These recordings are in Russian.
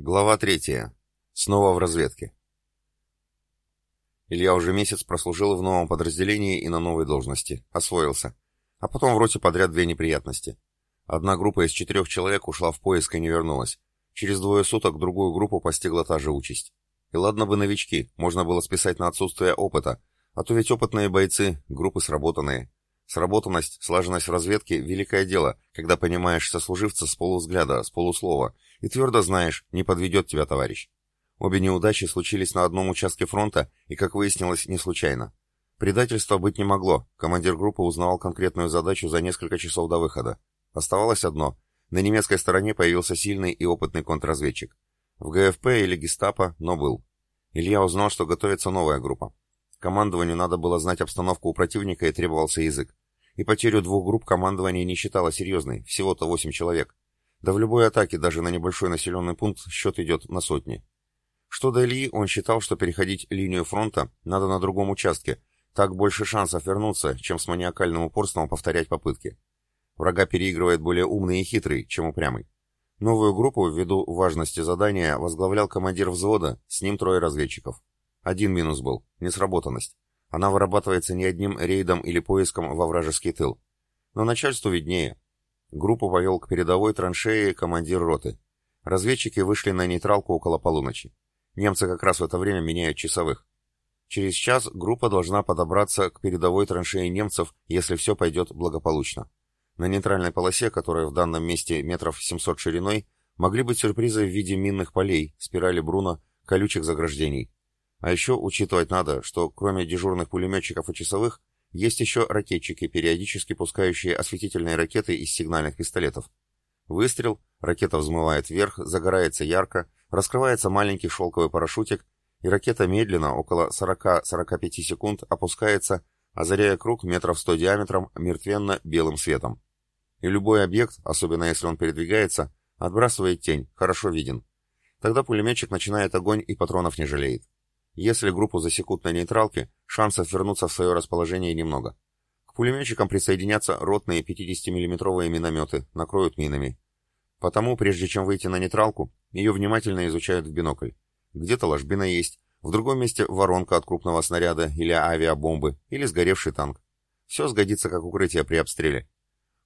Глава третья. Снова в разведке. Илья уже месяц прослужил в новом подразделении и на новой должности. Освоился. А потом в роте подряд две неприятности. Одна группа из четырех человек ушла в поиск и не вернулась. Через двое суток другую группу постигла та же участь. И ладно бы новички, можно было списать на отсутствие опыта, а то ведь опытные бойцы, группы сработанные. Сработанность, слаженность в разведке – великое дело, когда понимаешь сослуживца с полувзгляда, с полуслова, и твердо знаешь, не подведет тебя товарищ. Обе неудачи случились на одном участке фронта, и, как выяснилось, не случайно. Предательства быть не могло, командир группы узнавал конкретную задачу за несколько часов до выхода. Оставалось одно – на немецкой стороне появился сильный и опытный контрразведчик. В ГФП или гестапо, но был. Илья узнал, что готовится новая группа. Командованию надо было знать обстановку у противника и требовался язык и потерю двух групп командования не считало серьезной, всего-то 8 человек. Да в любой атаке, даже на небольшой населенный пункт, счет идет на сотни. Что до Ильи, он считал, что переходить линию фронта надо на другом участке, так больше шансов вернуться, чем с маниакальным упорством повторять попытки. Врага переигрывает более умный и хитрый, чем упрямый. Новую группу, ввиду важности задания, возглавлял командир взвода, с ним трое разведчиков. Один минус был – несработанность. Она вырабатывается не одним рейдом или поиском во вражеский тыл. Но начальству виднее. Группу повел к передовой траншеи командир роты. Разведчики вышли на нейтралку около полуночи. Немцы как раз в это время меняют часовых. Через час группа должна подобраться к передовой траншеи немцев, если все пойдет благополучно. На нейтральной полосе, которая в данном месте метров 700 шириной, могли быть сюрпризы в виде минных полей, спирали Бруно, колючих заграждений. А еще учитывать надо, что кроме дежурных пулеметчиков и часовых, есть еще ракетчики, периодически пускающие осветительные ракеты из сигнальных пистолетов. Выстрел, ракета взмывает вверх, загорается ярко, раскрывается маленький шелковый парашютик, и ракета медленно, около 40-45 секунд, опускается, озаряя круг метров 100 диаметром мертвенно-белым светом. И любой объект, особенно если он передвигается, отбрасывает тень, хорошо виден. Тогда пулеметчик начинает огонь и патронов не жалеет. Если группу засекут на нейтралке, шансов вернуться в свое расположение немного. К пулеметчикам присоединятся ротные 50-миллиметровые минометы, накроют минами. Потому, прежде чем выйти на нейтралку, ее внимательно изучают в бинокль. Где-то ложбина есть, в другом месте воронка от крупного снаряда или авиабомбы, или сгоревший танк. Все сгодится как укрытие при обстреле.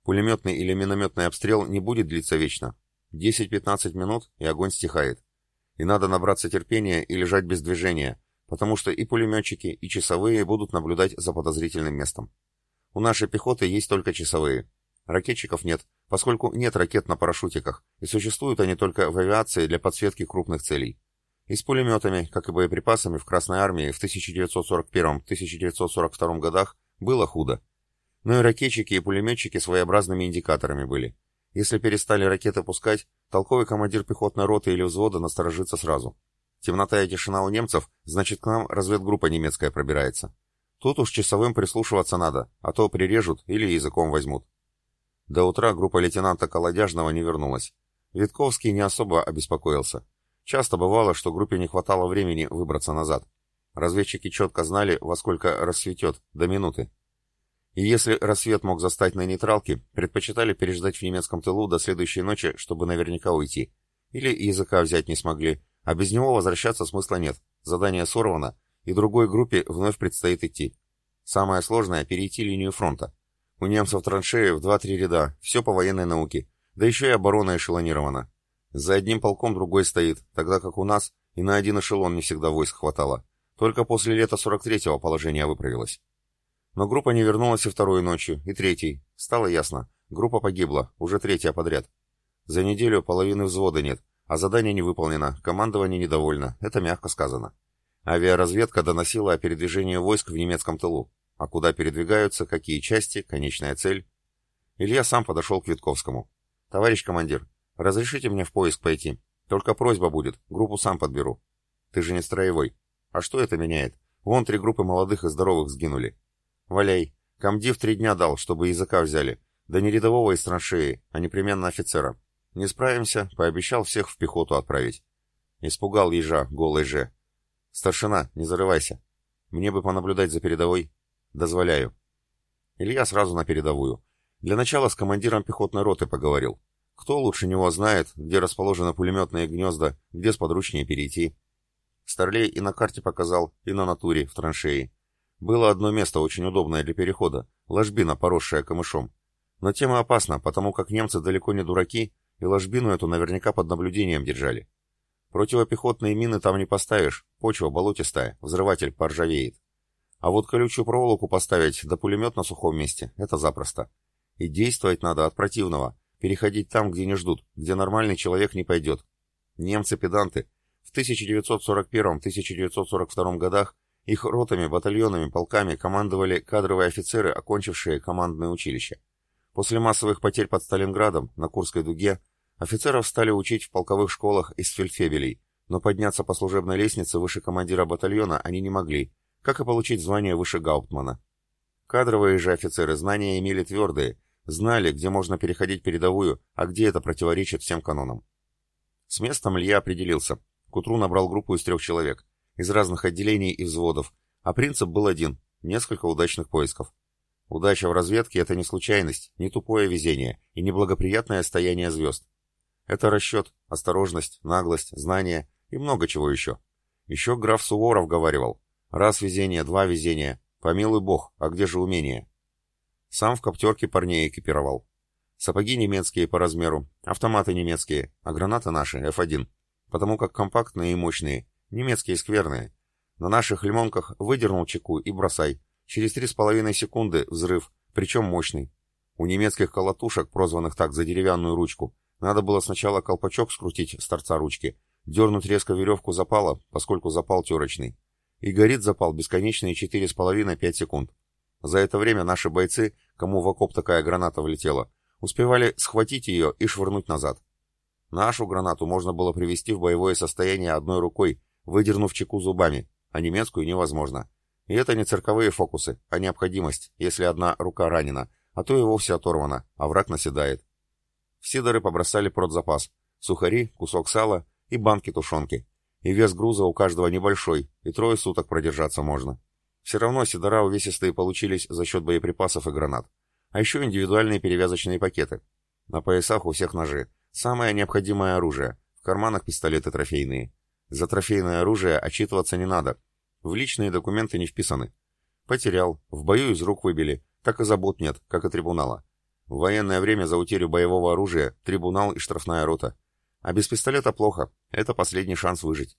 Пулеметный или минометный обстрел не будет длиться вечно. 10-15 минут, и огонь стихает. И надо набраться терпения и лежать без движения, потому что и пулеметчики, и часовые будут наблюдать за подозрительным местом. У нашей пехоты есть только часовые. Ракетчиков нет, поскольку нет ракет на парашютиках, и существуют они только в авиации для подсветки крупных целей. И с пулеметами, как и боеприпасами в Красной Армии в 1941-1942 годах было худо. Но и ракетчики и пулеметчики своеобразными индикаторами были. Если перестали ракеты пускать, толковый командир пехотной роты или взвода насторожится сразу. Темнота и тишина у немцев, значит, к нам разведгруппа немецкая пробирается. Тут уж часовым прислушиваться надо, а то прирежут или языком возьмут. До утра группа лейтенанта Колодяжного не вернулась. Витковский не особо обеспокоился. Часто бывало, что группе не хватало времени выбраться назад. Разведчики четко знали, во сколько рассветет, до минуты. И если рассвет мог застать на нейтралке, предпочитали переждать в немецком тылу до следующей ночи, чтобы наверняка уйти. Или языка взять не смогли, а без него возвращаться смысла нет. Задание сорвано, и другой группе вновь предстоит идти. Самое сложное — перейти линию фронта. У немцев траншеи в 2-3 ряда, все по военной науке. Да еще и оборона эшелонирована. За одним полком другой стоит, тогда как у нас и на один эшелон не всегда войск хватало. Только после лета 43-го положение выправилось. Но группа не вернулась и второй ночью, и третьей. Стало ясно. Группа погибла, уже третья подряд. За неделю половины взвода нет, а задание не выполнено, командование недовольно, это мягко сказано. Авиаразведка доносила о передвижении войск в немецком тылу. А куда передвигаются, какие части, конечная цель. Илья сам подошел к Витковскому. «Товарищ командир, разрешите мне в поиск пойти? Только просьба будет, группу сам подберу». «Ты же не строевой». «А что это меняет? Вон три группы молодых и здоровых сгинули». «Валяй, комдив три дня дал, чтобы языка взяли. Да не рядового из траншеи, а непременно офицера. Не справимся, пообещал всех в пехоту отправить. Испугал ежа, голый же. Старшина, не зарывайся. Мне бы понаблюдать за передовой. Дозволяю. Илья сразу на передовую. Для начала с командиром пехотной роты поговорил. Кто лучше него знает, где расположены пулеметные гнезда, где сподручнее перейти? Старлей и на карте показал, и на натуре, в траншеи. Было одно место очень удобное для перехода, ложбина, поросшая камышом. Но тема опасна, потому как немцы далеко не дураки, и ложбину эту наверняка под наблюдением держали. Противопехотные мины там не поставишь, почва болотистая, взрыватель поржавеет. А вот колючую проволоку поставить да пулемет на сухом месте — это запросто. И действовать надо от противного, переходить там, где не ждут, где нормальный человек не пойдет. Немцы-педанты. В 1941-1942 годах их ротами, батальонами, полками командовали кадровые офицеры, окончившие командное училище. После массовых потерь под Сталинградом на Курской дуге офицеров стали учить в полковых школах из фельдфебелей, но подняться по служебной лестнице выше командира батальона они не могли, как и получить звание выше гауптмана. Кадровые же офицеры знания имели твердые, знали, где можно переходить передовую, а где это противоречит всем канонам. С местом Илья определился. К утру набрал группу из трех человек из разных отделений и взводов, а принцип был один – несколько удачных поисков. Удача в разведке – это не случайность, не тупое везение и не благоприятное стояние звезд. Это расчет, осторожность, наглость, знание и много чего еще. Еще граф Суворов говаривал «Раз везение, два везения, помилуй бог, а где же умение?» Сам в коптерке парней экипировал. Сапоги немецкие по размеру, автоматы немецкие, а гранаты наши F1, потому как компактные и мощные, Немецкие скверные. На наших лимонках выдернул чеку и бросай. Через три с половиной секунды взрыв, причем мощный. У немецких колотушек, прозванных так за деревянную ручку, надо было сначала колпачок скрутить с торца ручки, дернуть резко веревку запала, поскольку запал терочный. И горит запал бесконечные четыре с половиной-пять секунд. За это время наши бойцы, кому в окоп такая граната влетела, успевали схватить ее и швырнуть назад. Нашу гранату можно было привести в боевое состояние одной рукой, выдернув чеку зубами, а немецкую невозможно. И это не цирковые фокусы, а необходимость, если одна рука ранена, а то и вовсе оторвана, а враг наседает. В сидоры побросали продзапас, сухари, кусок сала и банки тушенки. И вес груза у каждого небольшой, и трое суток продержаться можно. Все равно сидора увесистые получились за счет боеприпасов и гранат. А еще индивидуальные перевязочные пакеты. На поясах у всех ножи. Самое необходимое оружие. В карманах пистолеты трофейные. За трофейное оружие отчитываться не надо. В личные документы не вписаны. Потерял, в бою из рук выбили, так и забот нет, как и трибунала. В военное время за утерю боевого оружия трибунал и штрафная рота. А без пистолета плохо, это последний шанс выжить.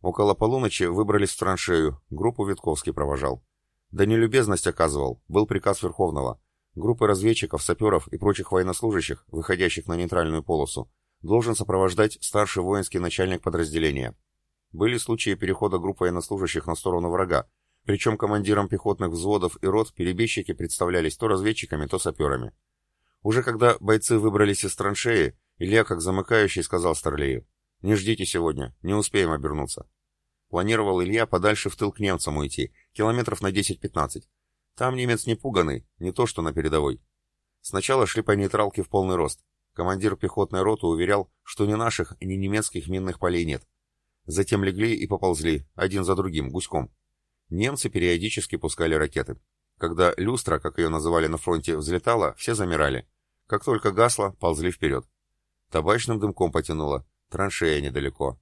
Около полуночи выбрались в траншею, группу Витковский провожал. Да не любезность оказывал, был приказ Верховного. Группы разведчиков, саперов и прочих военнослужащих, выходящих на нейтральную полосу, должен сопровождать старший воинский начальник подразделения. Были случаи перехода групп военнослужащих на сторону врага, причем командирам пехотных взводов и рот перебежчики представлялись то разведчиками, то саперами. Уже когда бойцы выбрались из траншеи, Илья, как замыкающий, сказал Старлею, «Не ждите сегодня, не успеем обернуться». Планировал Илья подальше в тыл к немцам уйти, километров на 10-15. Там немец не пуганный, не то что на передовой. Сначала шли по нейтралке в полный рост. Командир пехотной роты уверял, что ни наших, ни немецких минных полей нет. Затем легли и поползли, один за другим, гуськом. Немцы периодически пускали ракеты. Когда люстра, как ее называли на фронте, взлетала, все замирали. Как только гасло, ползли вперед. Табачным дымком потянуло, траншея недалеко.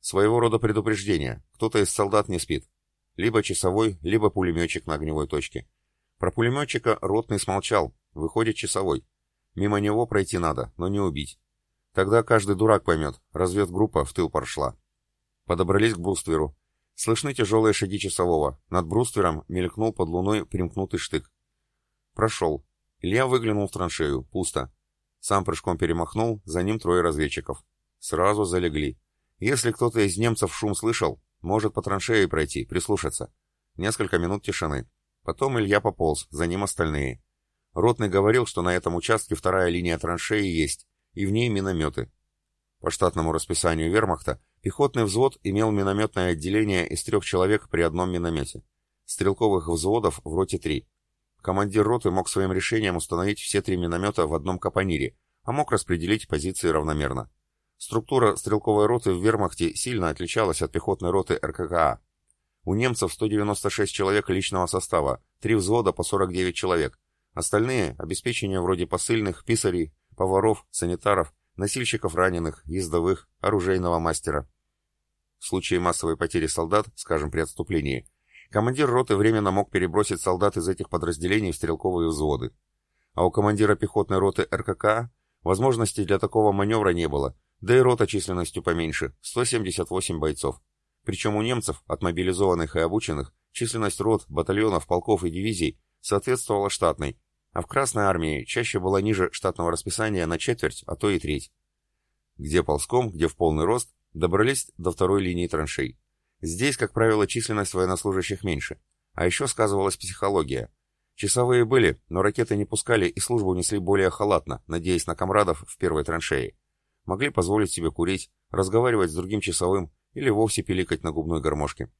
Своего рода предупреждение, кто-то из солдат не спит. Либо часовой, либо пулеметчик на огневой точке. Про пулеметчика ротный смолчал, выходит часовой. Мимо него пройти надо, но не убить. Тогда каждый дурак поймет, разведгруппа в тыл прошла. Подобрались к брустверу. Слышны тяжелые шаги часового. Над бруствером мелькнул под луной примкнутый штык. Прошел. Илья выглянул в траншею. Пусто. Сам прыжком перемахнул, за ним трое разведчиков. Сразу залегли. Если кто-то из немцев шум слышал, может по траншее пройти, прислушаться. Несколько минут тишины. Потом Илья пополз, за ним остальные. Ротный говорил, что на этом участке вторая линия траншеи есть, и в ней минометы. По штатному расписанию вермахта, пехотный взвод имел минометное отделение из трех человек при одном миномете. Стрелковых взводов в роте три. Командир роты мог своим решением установить все три миномета в одном капонире, а мог распределить позиции равномерно. Структура стрелковой роты в вермахте сильно отличалась от пехотной роты РККА. У немцев 196 человек личного состава, три взвода по 49 человек, Остальные – обеспечение вроде посыльных, писарей, поваров, санитаров, носильщиков раненых, ездовых, оружейного мастера. В случае массовой потери солдат, скажем, при отступлении, командир роты временно мог перебросить солдат из этих подразделений в стрелковые взводы. А у командира пехотной роты РКК возможностей для такого маневра не было, да и рота численностью поменьше – 178 бойцов. Причем у немцев, отмобилизованных и обученных, численность рот, батальонов, полков и дивизий соответствовала штатной, а в Красной армии чаще была ниже штатного расписания на четверть, а то и треть. Где ползком, где в полный рост, добрались до второй линии траншей. Здесь, как правило, численность военнослужащих меньше. А еще сказывалась психология. Часовые были, но ракеты не пускали и службу несли более халатно, надеясь на комрадов в первой траншее. Могли позволить себе курить, разговаривать с другим часовым или вовсе пиликать на губной гармошке.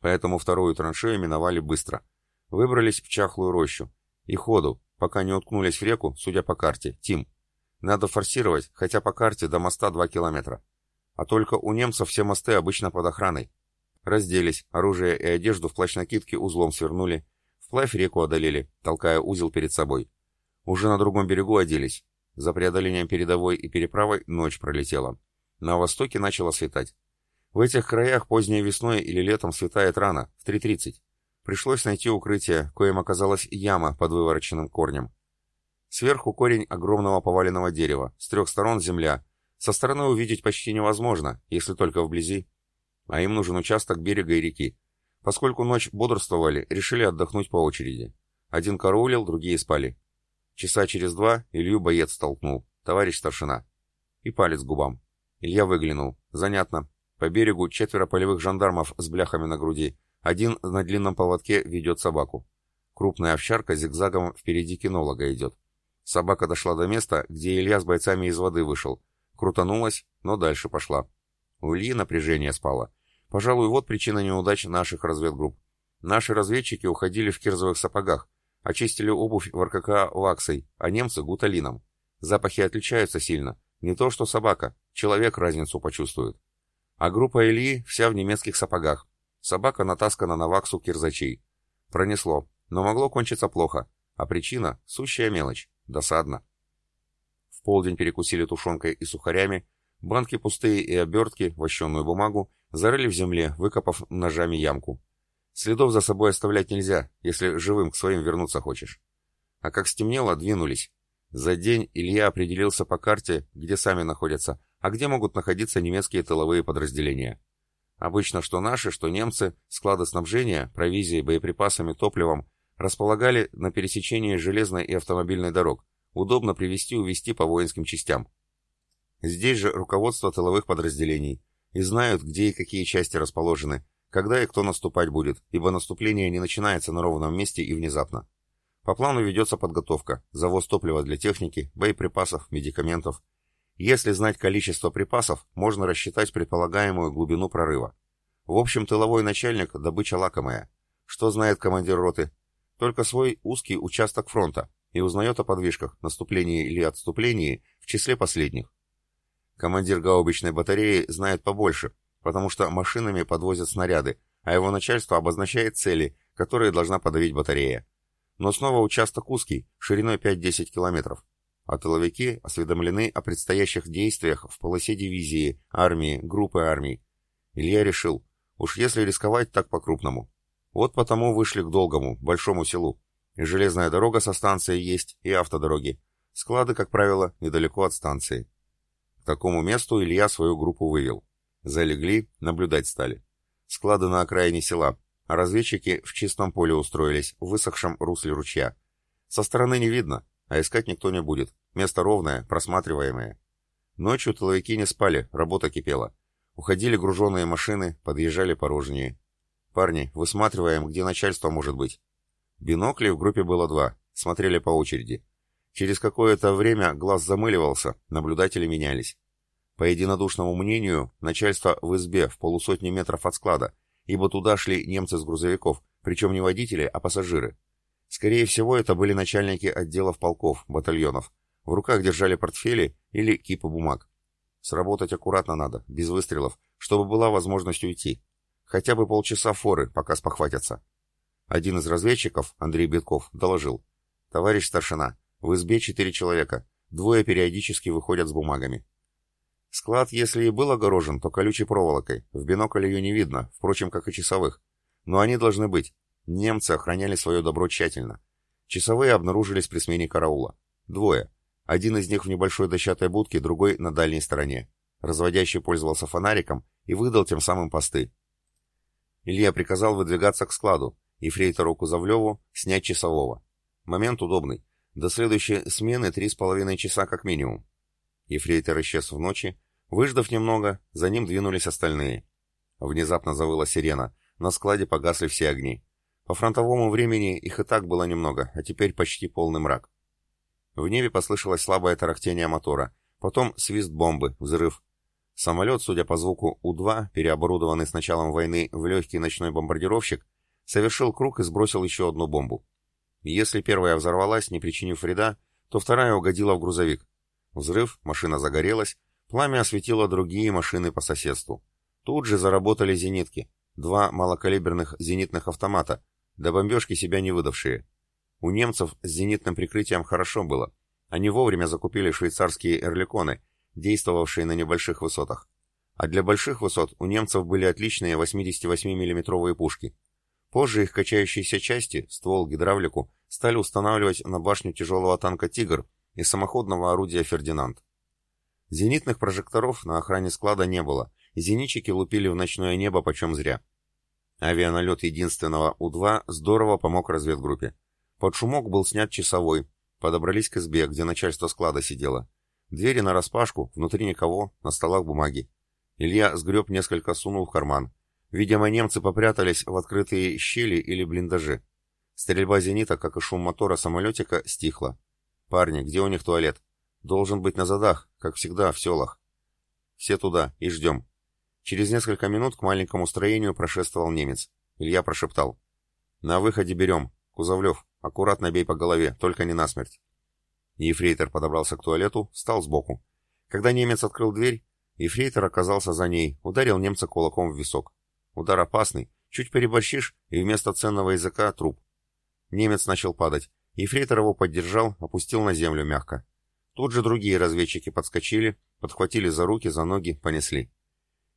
Поэтому вторую траншею миновали быстро. Выбрались в чахлую рощу. И ходу, пока не уткнулись в реку, судя по карте, Тим. Надо форсировать, хотя по карте до моста 2 километра. А только у немцев все мосты обычно под охраной. Разделись, оружие и одежду в плащ-накидке узлом свернули, вплавь реку одолели, толкая узел перед собой. Уже на другом берегу оделись. За преодолением передовой и переправой ночь пролетела. На востоке начало светать. В этих краях поздней весной или летом светает рано, в 3.30. Пришлось найти укрытие, коим оказалась яма под вывороченным корнем. Сверху корень огромного поваленного дерева, с трех сторон земля. Со стороны увидеть почти невозможно, если только вблизи. А им нужен участок берега и реки. Поскольку ночь бодрствовали, решили отдохнуть по очереди. Один караулил, другие спали. Часа через два Илью боец столкнул. Товарищ старшина. И палец губам. Илья выглянул. Занятно. По берегу четверо полевых жандармов с бляхами на груди. Один на длинном поводке ведет собаку. Крупная овчарка зигзагом впереди кинолога идет. Собака дошла до места, где Илья с бойцами из воды вышел. Крутанулась, но дальше пошла. У Ильи напряжение спало. Пожалуй, вот причина неудач наших разведгрупп. Наши разведчики уходили в кирзовых сапогах, очистили обувь в РКК ваксой, а немцы — гуталином. Запахи отличаются сильно. Не то что собака, человек разницу почувствует. А группа Ильи вся в немецких сапогах. Собака натаскана на ваксу кирзачей. Пронесло, но могло кончиться плохо. А причина — сущая мелочь. Досадно. В полдень перекусили тушенкой и сухарями, банки пустые и обертки, вощенную бумагу, зарыли в земле, выкопав ножами ямку. Следов за собой оставлять нельзя, если живым к своим вернуться хочешь. А как стемнело, двинулись. За день Илья определился по карте, где сами находятся, а где могут находиться немецкие тыловые подразделения. Обычно что наши, что немцы, склады снабжения, провизией, боеприпасами, топливом располагали на пересечении железной и автомобильной дорог, удобно привести и увезти по воинским частям. Здесь же руководство тыловых подразделений, и знают, где и какие части расположены, когда и кто наступать будет, ибо наступление не начинается на ровном месте и внезапно. По плану ведется подготовка, завоз топлива для техники, боеприпасов, медикаментов. Если знать количество припасов, можно рассчитать предполагаемую глубину прорыва. В общем, тыловой начальник – добыча лакомая. Что знает командир роты? только свой узкий участок фронта и узнает о подвижках, наступлении или отступлении в числе последних. Командир гаубичной батареи знает побольше, потому что машинами подвозят снаряды, а его начальство обозначает цели, которые должна подавить батарея. Но снова участок узкий, шириной 5-10 километров. А тыловики осведомлены о предстоящих действиях в полосе дивизии, армии, группы армий. Илья решил, уж если рисковать так по-крупному. Вот потому вышли к долгому, большому селу. И железная дорога со станцией есть, и автодороги. Склады, как правило, недалеко от станции. К такому месту Илья свою группу вывел. Залегли, наблюдать стали. Склады на окраине села, а разведчики в чистом поле устроились, в высохшем русле ручья. Со стороны не видно, а искать никто не будет. Место ровное, просматриваемое. Ночью тыловики не спали, работа кипела. Уходили груженные машины, подъезжали порожние. «Парни, высматриваем, где начальство может быть». Биноклей в группе было два, смотрели по очереди. Через какое-то время глаз замыливался, наблюдатели менялись. По единодушному мнению, начальство в избе в полусотни метров от склада, ибо туда шли немцы с грузовиков, причем не водители, а пассажиры. Скорее всего, это были начальники отделов полков, батальонов. В руках держали портфели или кипы бумаг. Сработать аккуратно надо, без выстрелов, чтобы была возможность уйти. Хотя бы полчаса форы, пока спохватятся. Один из разведчиков, Андрей Битков, доложил. «Товарищ старшина, в избе четыре человека. двое периодически выходят с бумагами. Склад, если и был огорожен, то колючей проволокой, в бинокль ее не видно, впрочем, как и часовых. Но они должны быть. Немцы охраняли свое добро тщательно. Часовые обнаружились при смене караула. Двое. Один из них в небольшой дощатой будке, другой на дальней стороне. Разводящий пользовался фонариком и выдал тем самым посты. Илья приказал выдвигаться к складу, и фрейтору Кузовлеву снять часового. Момент удобный. До следующей смены три с половиной часа как минимум. Ефрейтор исчез в ночи. Выждав немного, за ним двинулись остальные. Внезапно завыла сирена. На складе погасли все огни. По фронтовому времени их и так было немного, а теперь почти полный мрак. В небе послышалось слабое тарахтение мотора, потом свист бомбы, взрыв. Самолет, судя по звуку У-2, переоборудованный с началом войны в легкий ночной бомбардировщик, совершил круг и сбросил еще одну бомбу. Если первая взорвалась, не причинив вреда, то вторая угодила в грузовик. Взрыв, машина загорелась, пламя осветило другие машины по соседству. Тут же заработали зенитки, два малокалиберных зенитных автомата, до бомбежки себя не выдавшие. У немцев с зенитным прикрытием хорошо было. Они вовремя закупили швейцарские эрликоны, действовавшие на небольших высотах. А для больших высот у немцев были отличные 88 миллиметровые пушки. Позже их качающиеся части, ствол, гидравлику, стали устанавливать на башню тяжелого танка «Тигр» и самоходного орудия «Фердинанд». Зенитных прожекторов на охране склада не было, и зенитчики лупили в ночное небо почем зря. Авианалет единственного У-2 здорово помог разведгруппе. Под шумок был снят часовой. Подобрались к избе, где начальство склада сидело. Двери нараспашку, внутри никого, на столах бумаги. Илья сгреб несколько, сунул в карман. Видимо, немцы попрятались в открытые щели или блиндажи. Стрельба зенита, как и шум мотора самолетика, стихла. «Парни, где у них туалет?» «Должен быть на задах, как всегда, в селах». «Все туда, и ждем». Через несколько минут к маленькому строению прошествовал немец. Илья прошептал. «На выходе берем. Кузовлев, аккуратно бей по голове, только не насмерть». Ефрейтор подобрался к туалету, встал сбоку. Когда немец открыл дверь, Ефрейтор оказался за ней, ударил немца кулаком в висок. Удар опасный, чуть переборщишь, и вместо ценного языка — труп. Немец начал падать. Ефрейтор его поддержал, опустил на землю мягко. Тут же другие разведчики подскочили, подхватили за руки, за ноги, понесли.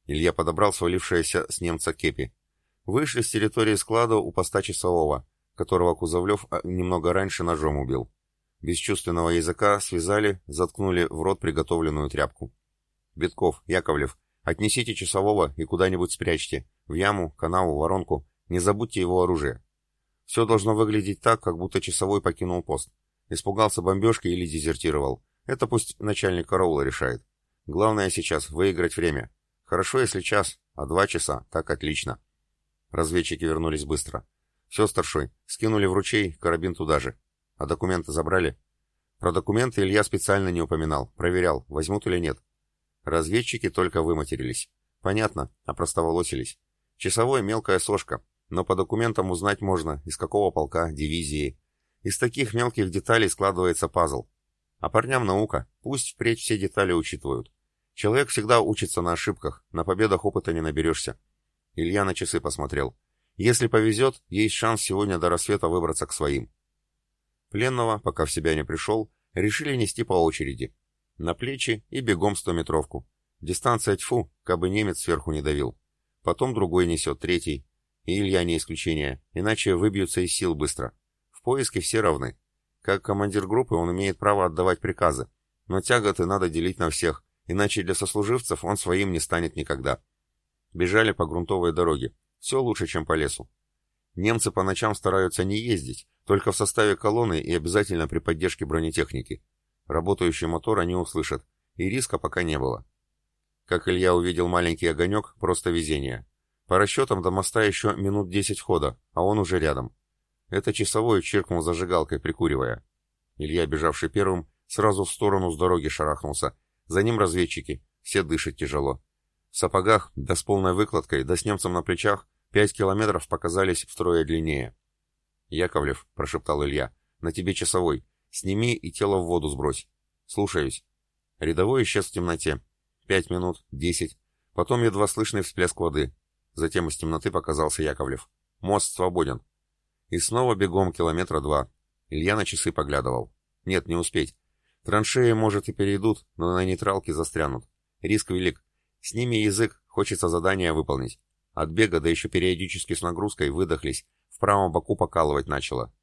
Илья подобрал свалившееся с немца кепи. Вышли с территории склада у поста часового, которого Кузовлев а, немного раньше ножом убил. Бесчувственного языка связали, заткнули в рот приготовленную тряпку. «Битков, Яковлев, отнесите часового и куда-нибудь спрячьте. В яму, канаву, воронку. Не забудьте его оружие. Все должно выглядеть так, как будто часовой покинул пост. Испугался бомбежки или дезертировал. Это пусть начальник караула решает. Главное сейчас выиграть время. Хорошо, если час, а два часа, так отлично». Разведчики вернулись быстро. «Все, старшой, скинули в ручей, карабин туда же. А документы забрали? Про документы Илья специально не упоминал, проверял, возьмут или нет. Разведчики только выматерились. Понятно, опростоволосились. Часовой мелкая сошка, но по документам узнать можно, из какого полка, дивизии. Из таких мелких деталей складывается пазл. А парням наука, пусть впредь все детали учитывают. Человек всегда учится на ошибках, на победах опыта не наберешься. Илья на часы посмотрел. Если повезет, есть шанс сегодня до рассвета выбраться к своим. Пленного, пока в себя не пришел, решили нести по очереди. На плечи и бегом стометровку. Дистанция тьфу, кабы немец сверху не давил. Потом другой несет, третий. И Илья не исключение, иначе выбьются из сил быстро. В поиске все равны. Как командир группы он имеет право отдавать приказы. Но тяготы надо делить на всех, иначе для сослуживцев он своим не станет никогда. Бежали по грунтовой дороге. Все лучше, чем по лесу. Немцы по ночам стараются не ездить, только в составе колонны и обязательно при поддержке бронетехники. Работающий мотор они услышат, и риска пока не было. Как Илья увидел маленький огонек, просто везение. По расчетам до моста еще минут десять хода, а он уже рядом. Это часовой чиркнул зажигалкой, прикуривая. Илья, бежавший первым, сразу в сторону с дороги шарахнулся. За ним разведчики, все дышат тяжело. В сапогах, да с полной выкладкой, да с немцем на плечах, пять километров показались втрое длиннее. «Яковлев», — прошептал Илья, — «на тебе часовой. Сними и тело в воду сбрось». «Слушаюсь». Рядовой исчез в темноте. Пять минут, десять. Потом едва слышный всплеск воды. Затем из темноты показался Яковлев. «Мост свободен». И снова бегом километра два. Илья на часы поглядывал. «Нет, не успеть. Траншеи, может, и перейдут, но на нейтралке застрянут. Риск велик. С ними язык, хочется задание выполнить. От бега, да еще периодически с нагрузкой, выдохлись. В правом боку покалывать начало.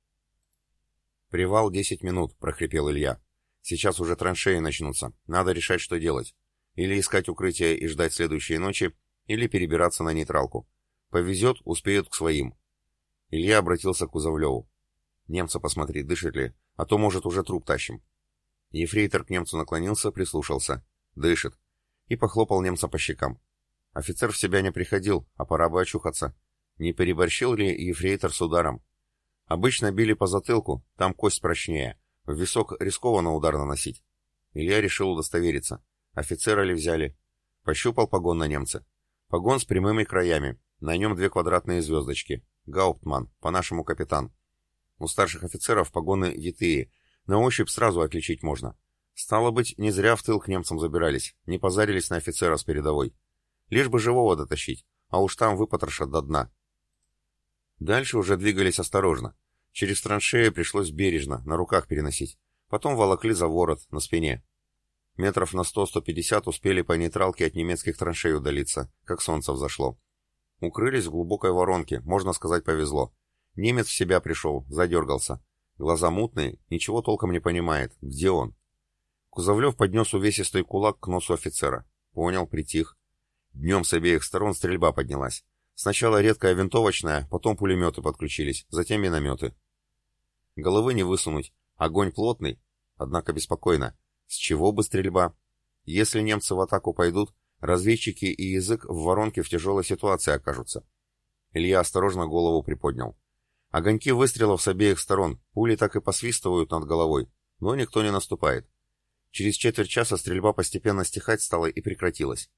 «Привал десять минут», — прохрипел Илья. «Сейчас уже траншеи начнутся. Надо решать, что делать. Или искать укрытие и ждать следующей ночи, или перебираться на нейтралку. Повезет, успеют к своим». Илья обратился к Кузовлеву. «Немца посмотри, дышит ли, а то, может, уже труп тащим». Ефрейтор к немцу наклонился, прислушался. «Дышит». И похлопал немца по щекам. Офицер в себя не приходил, а пора бы очухаться. Не переборщил ли ефрейтор с ударом? Обычно били по затылку, там кость прочнее. В висок рискованно удар наносить. Илья решил удостовериться. Офицера ли взяли? Пощупал погон на немце. Погон с прямыми краями. На нем две квадратные звездочки. Гауптман, по-нашему капитан. У старших офицеров погоны витые. На ощупь сразу отличить можно. Стало быть, не зря в тыл к немцам забирались, не позарились на офицера с передовой. Лишь бы живого дотащить, а уж там выпотрошат до дна. Дальше уже двигались осторожно. Через траншеи пришлось бережно, на руках переносить. Потом волокли за ворот, на спине. Метров на 100-150 успели по нейтралке от немецких траншей удалиться, как солнце взошло. Укрылись в глубокой воронке, можно сказать, повезло. Немец в себя пришел, задергался. Глаза мутные, ничего толком не понимает. Где он? Кузовлев поднес увесистый кулак к носу офицера. Понял, притих. Днем с обеих сторон стрельба поднялась. Сначала редкая винтовочная, потом пулеметы подключились, затем минометы. Головы не высунуть, огонь плотный, однако беспокойно. С чего бы стрельба? Если немцы в атаку пойдут, разведчики и язык в воронке в тяжелой ситуации окажутся. Илья осторожно голову приподнял. Огоньки выстрелов с обеих сторон, пули так и посвистывают над головой, но никто не наступает. Через четверть часа стрельба постепенно стихать стала и прекратилась.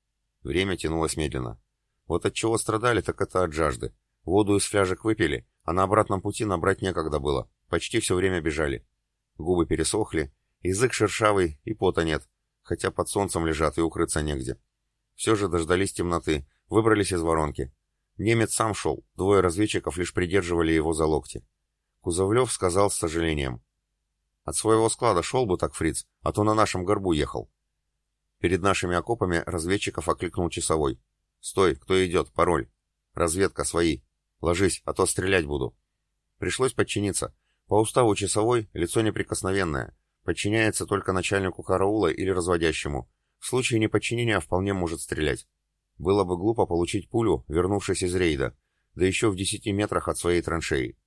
Время тянулось медленно. Вот от чего страдали, так это от жажды. Воду из фляжек выпили, а на обратном пути набрать некогда было. Почти все время бежали. Губы пересохли, язык шершавый и пота нет, хотя под солнцем лежат и укрыться негде. Все же дождались темноты, выбрались из воронки. Немец сам шел, двое разведчиков лишь придерживали его за локти. Кузовлев сказал с сожалением. «От своего склада шел бы так, фриц, а то на нашем горбу ехал». Перед нашими окопами разведчиков окликнул часовой. «Стой, кто идет? Пароль!» «Разведка, свои!» «Ложись, а то стрелять буду!» Пришлось подчиниться. По уставу часовой лицо неприкосновенное. Подчиняется только начальнику караула или разводящему. В случае неподчинения вполне может стрелять. Было бы глупо получить пулю, вернувшись из рейда, да еще в десяти метрах от своей траншеи.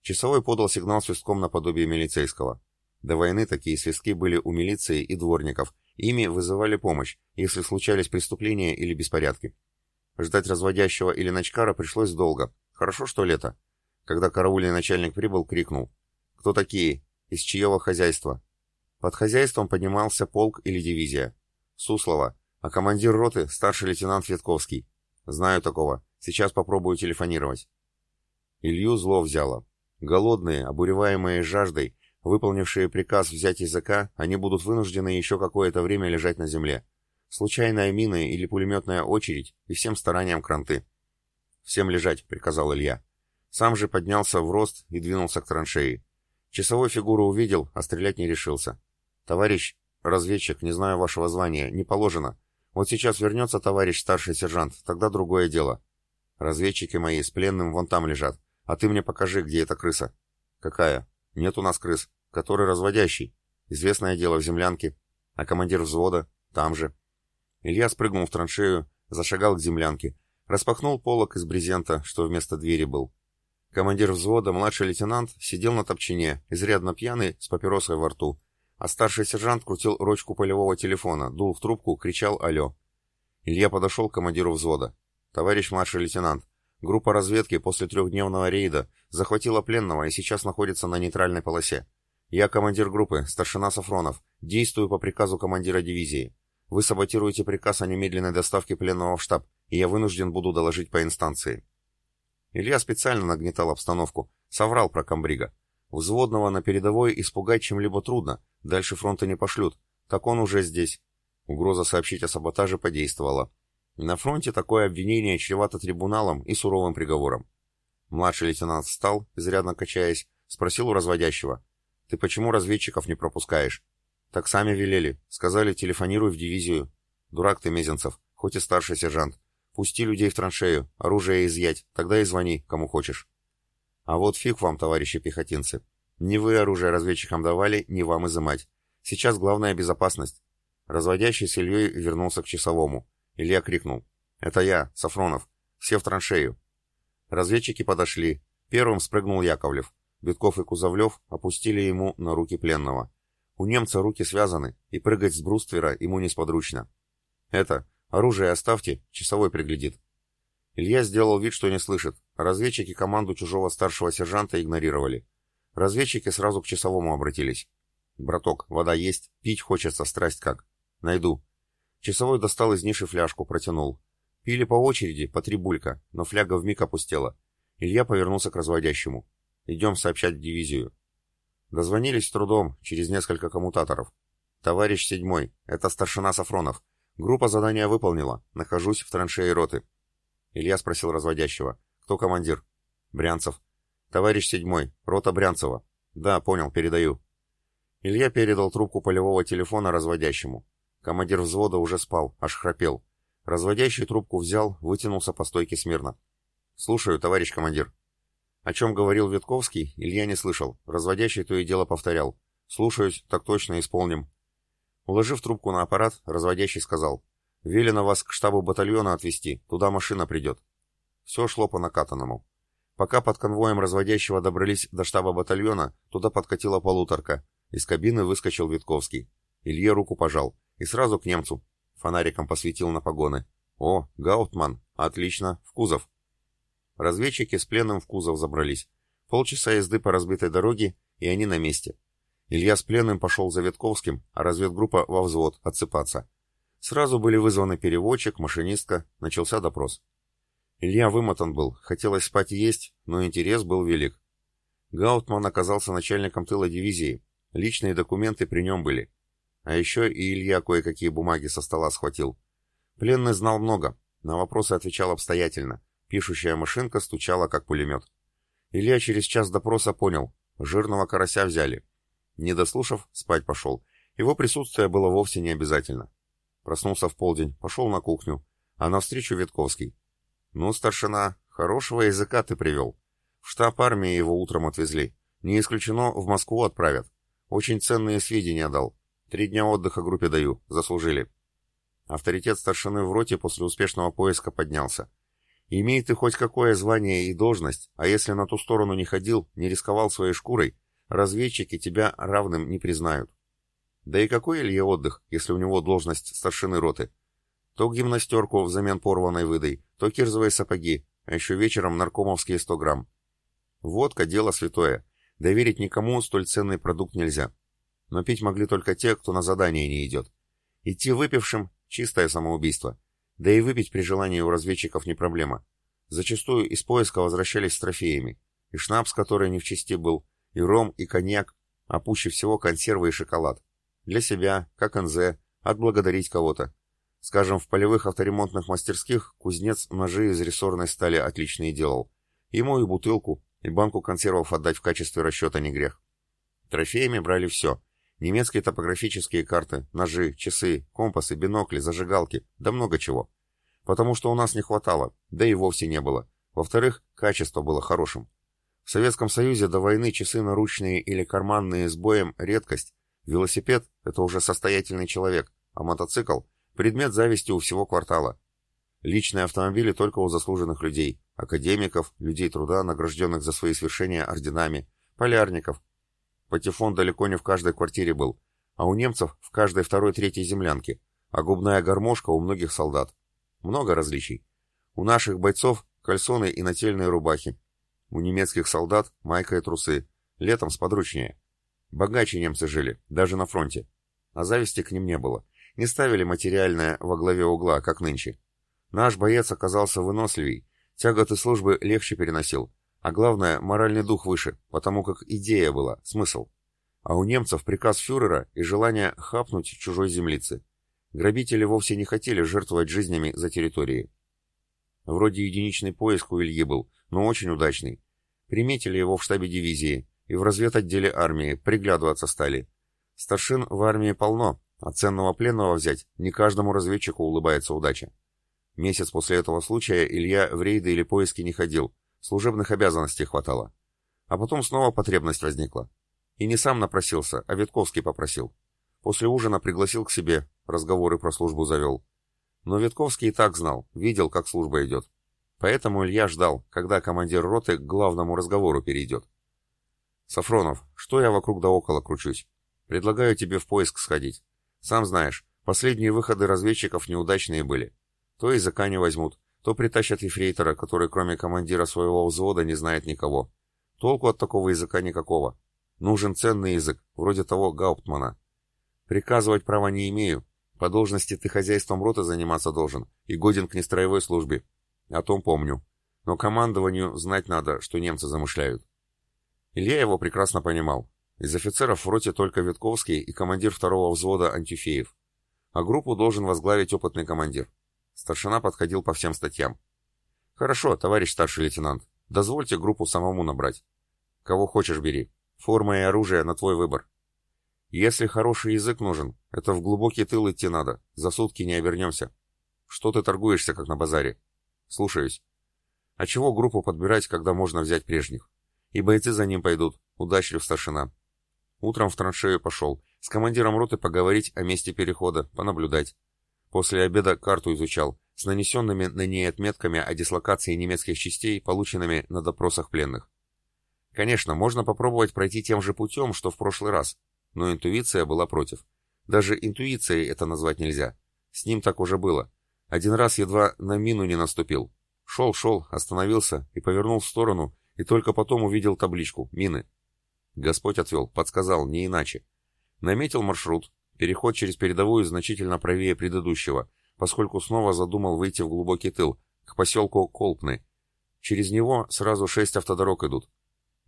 Часовой подал сигнал свистком наподобие милицейского. До войны такие свистки были у милиции и дворников. Ими вызывали помощь, если случались преступления или беспорядки. Ждать разводящего или ночкара пришлось долго. Хорошо, что лето. Когда караульный начальник прибыл, крикнул. «Кто такие? Из чьего хозяйства?» Под хозяйством поднимался полк или дивизия. Суслова. А командир роты — старший лейтенант Ветковский. Знаю такого. Сейчас попробую телефонировать. Илью зло взяло. Голодные, обуреваемые жаждой, выполнившие приказ взять языка, они будут вынуждены еще какое-то время лежать на земле. Случайная мина или пулеметная очередь, и всем старанием кранты. «Всем лежать», — приказал Илья. Сам же поднялся в рост и двинулся к траншеи. Часовой фигуру увидел, а стрелять не решился. «Товарищ, разведчик, не знаю вашего звания, не положено. Вот сейчас вернется товарищ старший сержант, тогда другое дело. Разведчики мои с пленным вон там лежат, а ты мне покажи, где эта крыса». «Какая? Нет у нас крыс. Который разводящий. Известное дело в землянке. А командир взвода? Там же». Илья спрыгнул в траншею, зашагал к землянке, распахнул полок из брезента, что вместо двери был. Командир взвода, младший лейтенант, сидел на топчине, изрядно пьяный, с папиросой во рту, а старший сержант крутил ручку полевого телефона, дул в трубку, кричал «Алло!». Илья подошел к командиру взвода. «Товарищ младший лейтенант, группа разведки после трехдневного рейда захватила пленного и сейчас находится на нейтральной полосе. Я командир группы, старшина Сафронов, действую по приказу командира дивизии. Вы саботируете приказ о немедленной доставке пленного в штаб, и я вынужден буду доложить по инстанции». Илья специально нагнетал обстановку, соврал про комбрига. Взводного на передовой испугать чем-либо трудно, дальше фронта не пошлют, так он уже здесь. Угроза сообщить о саботаже подействовала. На фронте такое обвинение чревато трибуналом и суровым приговором. Младший лейтенант встал, изрядно качаясь, спросил у разводящего. «Ты почему разведчиков не пропускаешь?» Так сами велели. Сказали, телефонируй в дивизию. Дурак ты, Мезенцев, хоть и старший сержант. Пусти людей в траншею, оружие изъять, тогда и звони, кому хочешь. А вот фиг вам, товарищи пехотинцы. Не вы оружие разведчикам давали, не вам изымать. Сейчас главная безопасность. Разводящий с Ильей вернулся к часовому. Илья крикнул. «Это я, Сафронов. Все в траншею». Разведчики подошли. Первым спрыгнул Яковлев. Битков и Кузовлев опустили ему на руки пленного. У немца руки связаны, и прыгать с бруствера ему несподручно. «Это, оружие оставьте, часовой приглядит». Илья сделал вид, что не слышит. Разведчики команду чужого старшего сержанта игнорировали. Разведчики сразу к часовому обратились. «Браток, вода есть, пить хочется, страсть как. Найду». Часовой достал из ниши фляжку, протянул. Пили по очереди, по три булька, но фляга вмиг опустела. Илья повернулся к разводящему. «Идем сообщать в дивизию». Дозвонились с трудом, через несколько коммутаторов. «Товарищ седьмой, это старшина Сафронов. Группа задания выполнила. Нахожусь в траншее роты». Илья спросил разводящего. «Кто командир?» «Брянцев». «Товарищ седьмой, рота Брянцева». «Да, понял, передаю». Илья передал трубку полевого телефона разводящему. Командир взвода уже спал, аж храпел. Разводящий трубку взял, вытянулся по стойке смирно. «Слушаю, товарищ командир». О чем говорил Витковский, Илья не слышал. Разводящий то и дело повторял. «Слушаюсь, так точно исполним». Уложив трубку на аппарат, разводящий сказал. «Велено вас к штабу батальона отвезти, туда машина придет». Все шло по накатанному. Пока под конвоем разводящего добрались до штаба батальона, туда подкатила полуторка. Из кабины выскочил Витковский. Илье руку пожал. И сразу к немцу. Фонариком посветил на погоны. «О, Гаутман! Отлично! В кузов!» Разведчики с пленным в кузов забрались. Полчаса езды по разбитой дороге, и они на месте. Илья с пленным пошел за Ветковским, а разведгруппа во взвод отсыпаться. Сразу были вызваны переводчик, машинистка, начался допрос. Илья вымотан был, хотелось спать и есть, но интерес был велик. Гаутман оказался начальником тыла дивизии, личные документы при нем были. А еще и Илья кое-какие бумаги со стола схватил. Пленный знал много, на вопросы отвечал обстоятельно. Пишущая машинка стучала, как пулемет. Илья через час допроса понял. Жирного карася взяли. Не дослушав, спать пошел. Его присутствие было вовсе не обязательно. Проснулся в полдень, пошел на кухню. А навстречу Ветковский. «Ну, старшина, хорошего языка ты привел. В штаб армии его утром отвезли. Не исключено, в Москву отправят. Очень ценные сведения дал. Три дня отдыха группе даю. Заслужили». Авторитет старшины в роте после успешного поиска поднялся. Имей ты хоть какое звание и должность, а если на ту сторону не ходил, не рисковал своей шкурой, разведчики тебя равным не признают. Да и какой Илье отдых, если у него должность старшины роты? То гимнастерку взамен порванной выдай, то кирзовые сапоги, а еще вечером наркомовские 100 грамм. Водка — дело святое. Доверить никому столь ценный продукт нельзя. Но пить могли только те, кто на задание не идет. Идти выпившим — чистое самоубийство. Да и выпить при желании у разведчиков не проблема. Зачастую из поиска возвращались с трофеями. И шнапс, который не в чести был, и ром, и коньяк, а пуще всего консервы и шоколад. Для себя, как НЗ, отблагодарить кого-то. Скажем, в полевых авторемонтных мастерских кузнец ножи из рессорной стали отличные делал. Ему и бутылку, и банку консервов отдать в качестве расчета не грех. Трофеями брали все. Немецкие топографические карты, ножи, часы, компасы, бинокли, зажигалки, да много чего. Потому что у нас не хватало, да и вовсе не было. Во-вторых, качество было хорошим. В Советском Союзе до войны часы наручные или карманные с боем – редкость. Велосипед – это уже состоятельный человек, а мотоцикл – предмет зависти у всего квартала. Личные автомобили только у заслуженных людей, академиков, людей труда, награжденных за свои свершения орденами, полярников, Патефон далеко не в каждой квартире был, а у немцев в каждой второй-третьей землянке, а губная гармошка у многих солдат. Много различий. У наших бойцов кальсоны и нательные рубахи. У немецких солдат майка и трусы. Летом сподручнее. Богаче немцы жили, даже на фронте. А зависти к ним не было. Не ставили материальное во главе угла, как нынче. Наш боец оказался выносливей, тяготы службы легче переносил, а главное, моральный дух выше, потому как идея была, смысл. А у немцев приказ фюрера и желание хапнуть чужой землицы. Грабители вовсе не хотели жертвовать жизнями за территории. Вроде единичный поиск у Ильи был, но очень удачный. Приметили его в штабе дивизии и в разведотделе армии, приглядываться стали. Старшин в армии полно, а ценного пленного взять не каждому разведчику улыбается удача. Месяц после этого случая Илья в рейды или поиски не ходил, служебных обязанностей хватало. А потом снова потребность возникла. И не сам напросился, а Витковский попросил. После ужина пригласил к себе, разговоры про службу завел. Но Витковский и так знал, видел, как служба идет. Поэтому Илья ждал, когда командир роты к главному разговору перейдет. «Сафронов, что я вокруг да около кручусь? Предлагаю тебе в поиск сходить. Сам знаешь, последние выходы разведчиков неудачные были. То языка не возьмут, то притащат ефрейтора, который кроме командира своего взвода не знает никого. Толку от такого языка никакого. Нужен ценный язык, вроде того Гауптмана. Приказывать права не имею. По должности ты хозяйством роты заниматься должен и годен к нестроевой службе. О том помню. Но командованию знать надо, что немцы замышляют. Илья его прекрасно понимал. Из офицеров в роте только Витковский и командир второго взвода Антюфеев. А группу должен возглавить опытный командир. Старшина подходил по всем статьям. «Хорошо, товарищ старший лейтенант. Дозвольте группу самому набрать. Кого хочешь бери. Форма и оружие на твой выбор. Если хороший язык нужен, это в глубокий тыл идти надо. За сутки не обернемся. Что ты торгуешься, как на базаре? Слушаюсь. А чего группу подбирать, когда можно взять прежних? И бойцы за ним пойдут. Удачлив старшина. Утром в траншею пошел. С командиром роты поговорить о месте перехода, понаблюдать. После обеда карту изучал, с нанесенными на ней отметками о дислокации немецких частей, полученными на допросах пленных. Конечно, можно попробовать пройти тем же путем, что в прошлый раз, но интуиция была против. Даже интуицией это назвать нельзя. С ним так уже было. Один раз едва на мину не наступил. Шел-шел, остановился и повернул в сторону, и только потом увидел табличку «Мины». Господь отвел, подсказал, не иначе. Наметил маршрут, переход через передовую значительно правее предыдущего, поскольку снова задумал выйти в глубокий тыл, к поселку Колпны. Через него сразу шесть автодорог идут.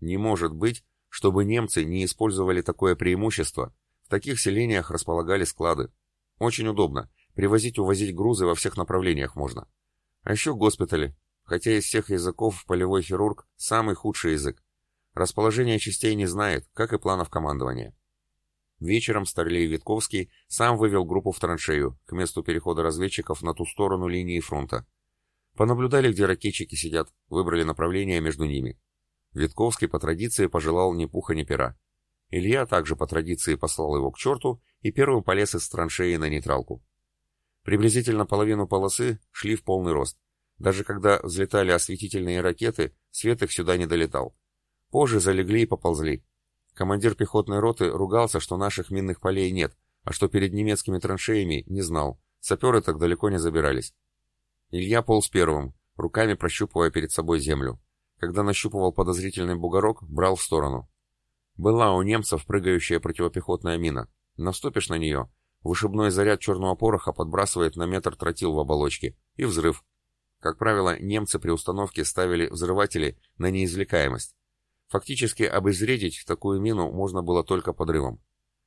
Не может быть, чтобы немцы не использовали такое преимущество. В таких селениях располагали склады. Очень удобно. Привозить-увозить грузы во всех направлениях можно. А еще госпитали. Хотя из всех языков полевой хирург самый худший язык. Расположение частей не знает, как и планов командования. Вечером Старлей Витковский сам вывел группу в траншею, к месту перехода разведчиков на ту сторону линии фронта. Понаблюдали, где ракетчики сидят, выбрали направление между ними. Витковский по традиции пожелал ни пуха, ни пера. Илья также по традиции послал его к черту и первым полез из траншеи на нейтралку. Приблизительно половину полосы шли в полный рост. Даже когда взлетали осветительные ракеты, свет их сюда не долетал. Позже залегли и поползли. Командир пехотной роты ругался, что наших минных полей нет, а что перед немецкими траншеями не знал. Саперы так далеко не забирались. Илья полз первым, руками прощупывая перед собой землю. Когда нащупывал подозрительный бугорок, брал в сторону. Была у немцев прыгающая противопехотная мина. Наступишь на нее, вышибной заряд черного пороха подбрасывает на метр тротил в оболочке, и взрыв. Как правило, немцы при установке ставили взрыватели на неизвлекаемость. Фактически обезвредить такую мину можно было только подрывом.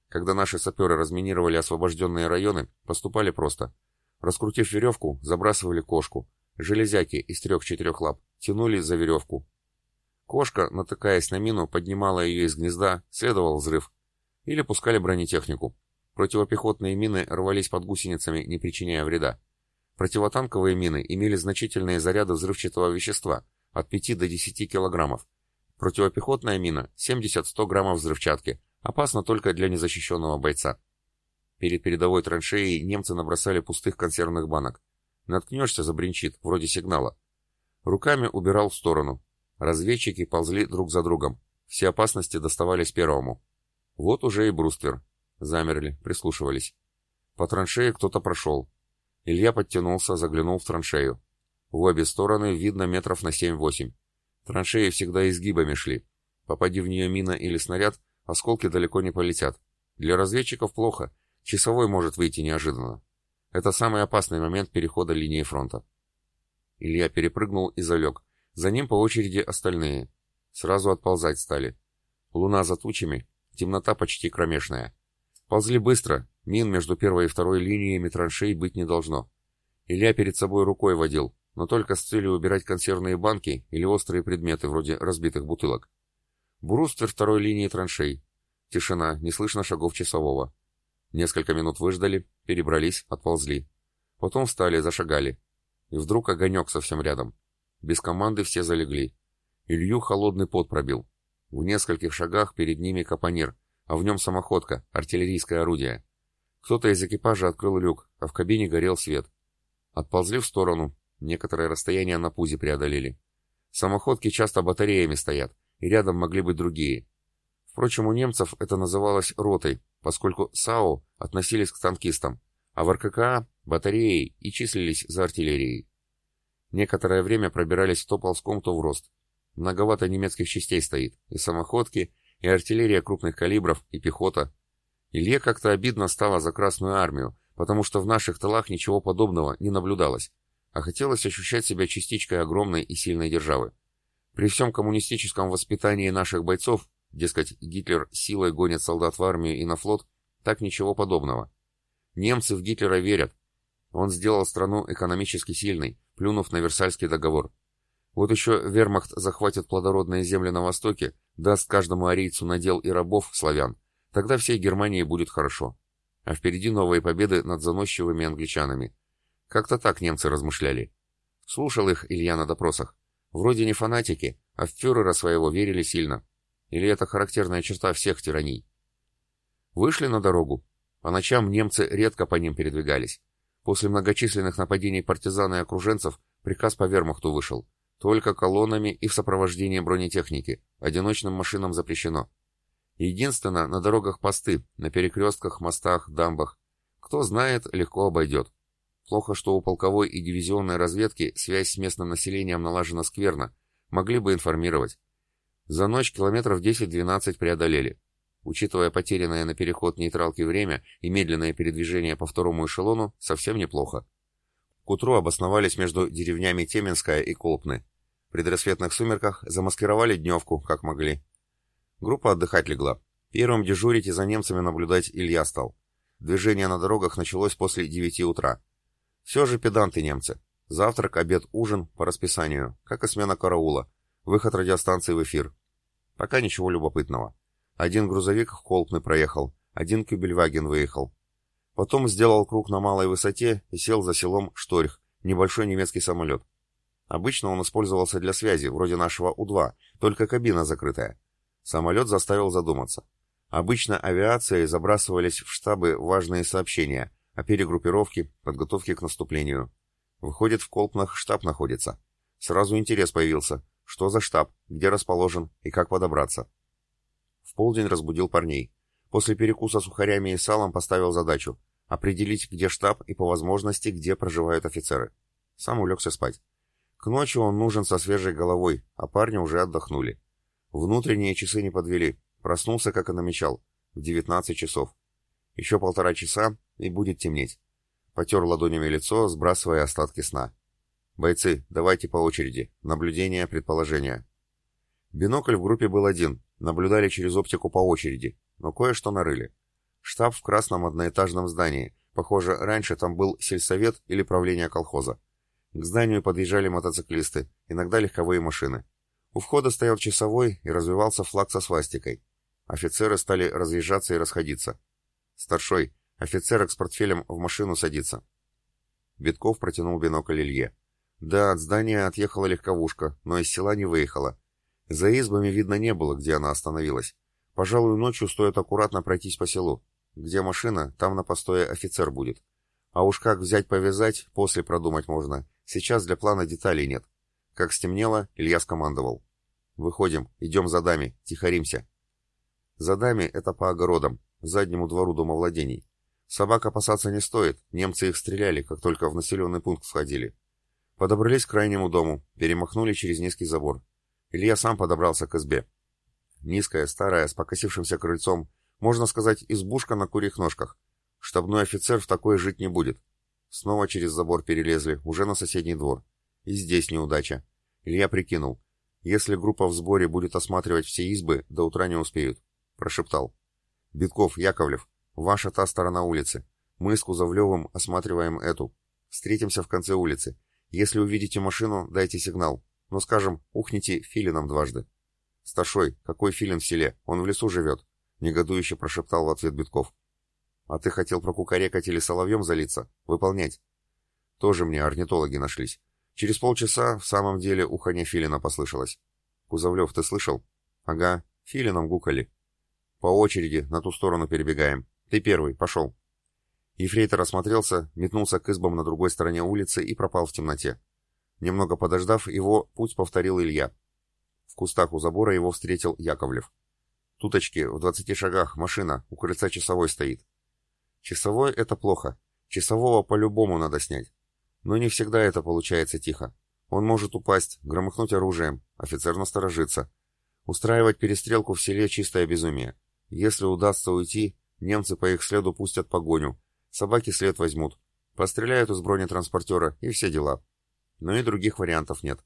Когда наши саперы разминировали освобожденные районы, поступали просто. Раскрутив веревку, забрасывали кошку. Железяки из трех-четырех лап тянули за веревку. Кошка, натыкаясь на мину, поднимала ее из гнезда, следовал взрыв. Или пускали бронетехнику. Противопехотные мины рвались под гусеницами, не причиняя вреда. Противотанковые мины имели значительные заряды взрывчатого вещества, от 5 до 10 килограммов, Противопехотная мина — 70-100 граммов взрывчатки, опасна только для незащищенного бойца. Перед передовой траншеей немцы набросали пустых консервных банок. Наткнешься, забринчит, вроде сигнала. Руками убирал в сторону. Разведчики ползли друг за другом. Все опасности доставались первому. Вот уже и бруствер. Замерли, прислушивались. По траншее кто-то прошел. Илья подтянулся, заглянул в траншею. В обе стороны видно метров на 7-8. Траншеи всегда изгибами шли. Попади в нее мина или снаряд, осколки далеко не полетят. Для разведчиков плохо, часовой может выйти неожиданно. Это самый опасный момент перехода линии фронта. Илья перепрыгнул и залег. За ним по очереди остальные. Сразу отползать стали. Луна за тучами, темнота почти кромешная. Ползли быстро, мин между первой и второй линиями траншей быть не должно. Илья перед собой рукой водил, но только с целью убирать консервные банки или острые предметы, вроде разбитых бутылок. Бруствер второй линии траншей. Тишина, не слышно шагов часового. Несколько минут выждали, перебрались, отползли. Потом встали, зашагали. И вдруг огонек совсем рядом. Без команды все залегли. Илью холодный пот пробил. В нескольких шагах перед ними капонир, а в нем самоходка, артиллерийское орудие. Кто-то из экипажа открыл люк, а в кабине горел свет. Отползли в сторону, некоторое расстояние на пузе преодолели. Самоходки часто батареями стоят, и рядом могли быть другие. Впрочем, у немцев это называлось ротой, поскольку САУ относились к танкистам, а в РККА — батареей и числились за артиллерией. Некоторое время пробирались то ползком, то в рост. Многовато немецких частей стоит, и самоходки, и артиллерия крупных калибров, и пехота. Илье как-то обидно стало за Красную Армию, потому что в наших тылах ничего подобного не наблюдалось, а хотелось ощущать себя частичкой огромной и сильной державы. При всем коммунистическом воспитании наших бойцов, дескать, Гитлер силой гонит солдат в армию и на флот, так ничего подобного. Немцы в Гитлера верят. Он сделал страну экономически сильной, плюнув на Версальский договор. Вот еще вермахт захватит плодородные земли на востоке, даст каждому арийцу надел и рабов, славян. Тогда всей Германии будет хорошо. А впереди новые победы над заносчивыми англичанами. Как-то так немцы размышляли. Слушал их Илья на допросах. Вроде не фанатики, а в фюрера своего верили сильно. Или это характерная черта всех тираний? Вышли на дорогу. По ночам немцы редко по ним передвигались. После многочисленных нападений партизан и окруженцев приказ по вермахту вышел. Только колоннами и в сопровождении бронетехники. Одиночным машинам запрещено. Единственно, на дорогах посты, на перекрестках, мостах, дамбах. Кто знает, легко обойдет. Плохо, что у полковой и дивизионной разведки связь с местным населением налажена скверно. Могли бы информировать. За ночь километров 10-12 преодолели. Учитывая потерянное на переход нейтралки время и медленное передвижение по второму эшелону, совсем неплохо. К утру обосновались между деревнями Теменская и Колпны. В предрассветных сумерках замаскировали дневку, как могли. Группа отдыхать легла. Первым дежурить и за немцами наблюдать Илья стал. Движение на дорогах началось после 9 утра. Все же педанты немцы. Завтрак, обед, ужин по расписанию, как и смена караула. Выход радиостанции в эфир. Пока ничего любопытного. Один грузовик в Колпны проехал, один Кюбельваген выехал. Потом сделал круг на малой высоте и сел за селом Шторх, небольшой немецкий самолет. Обычно он использовался для связи, вроде нашего У-2, только кабина закрытая. Самолет заставил задуматься. Обычно авиацией забрасывались в штабы важные сообщения о перегруппировке, подготовке к наступлению. Выходит, в Колпнах штаб находится. Сразу интерес появился. Что за штаб, где расположен и как подобраться. В полдень разбудил парней. После перекуса сухарями и салом поставил задачу определить, где штаб и по возможности, где проживают офицеры. Сам улегся спать. К ночи он нужен со свежей головой, а парни уже отдохнули. Внутренние часы не подвели. Проснулся, как и намечал, в 19 часов. Еще полтора часа, и будет темнеть. Потер ладонями лицо, сбрасывая остатки сна. «Бойцы, давайте по очереди. Наблюдение, предположения». Бинокль в группе был один. Наблюдали через оптику по очереди, но кое-что нарыли. Штаб в красном одноэтажном здании. Похоже, раньше там был сельсовет или правление колхоза. К зданию подъезжали мотоциклисты, иногда легковые машины. У входа стоял часовой и развивался флаг со свастикой. Офицеры стали разъезжаться и расходиться. «Старшой, офицерок с портфелем в машину садится». Битков протянул бинокль Илье. Да, от здания отъехала легковушка, но из села не выехала. За избами видно не было, где она остановилась. Пожалуй, ночью стоит аккуратно пройтись по селу. Где машина, там на постое офицер будет. А уж как взять-повязать, после продумать можно. Сейчас для плана деталей нет. Как стемнело, Илья скомандовал. «Выходим, идем за дами, тихоримся». За дами это по огородам, заднему двору домовладений. Собак опасаться не стоит, немцы их стреляли, как только в населенный пункт входили. Подобрались к крайнему дому, перемахнули через низкий забор. Илья сам подобрался к избе. Низкая, старая, с покосившимся крыльцом, можно сказать, избушка на курьих ножках. Штабной офицер в такой жить не будет. Снова через забор перелезли, уже на соседний двор. И здесь неудача. Илья прикинул. Если группа в сборе будет осматривать все избы, до утра не успеют. Прошептал. Битков, Яковлев, ваша та сторона улицы. Мы с Кузовлевым осматриваем эту. Встретимся в конце улицы. Если увидите машину, дайте сигнал. Ну, скажем, ухните филином дважды. Старшой, какой филин в селе? Он в лесу живет. негодующе прошептал в ответ Битков. А ты хотел прокукарекать или соловьем залиться? Выполнять. Тоже мне орнитологи нашлись. Через полчаса в самом деле уханье филина послышалось. Кузовлев, ты слышал? Ага, филином гукали. По очереди на ту сторону перебегаем. Ты первый, пошел. Ефрейтор осмотрелся, метнулся к избам на другой стороне улицы и пропал в темноте. Немного подождав его, путь повторил Илья. В кустах у забора его встретил Яковлев. «Туточки, в двадцати шагах, машина, у крыльца часовой стоит». «Часовой — это плохо. Часового по-любому надо снять. Но не всегда это получается тихо. Он может упасть, громыхнуть оружием, офицер насторожится. Устраивать перестрелку в селе — чистое безумие. Если удастся уйти, немцы по их следу пустят погоню, собаки след возьмут, постреляют из бронетранспортера и все дела но и других вариантов нет.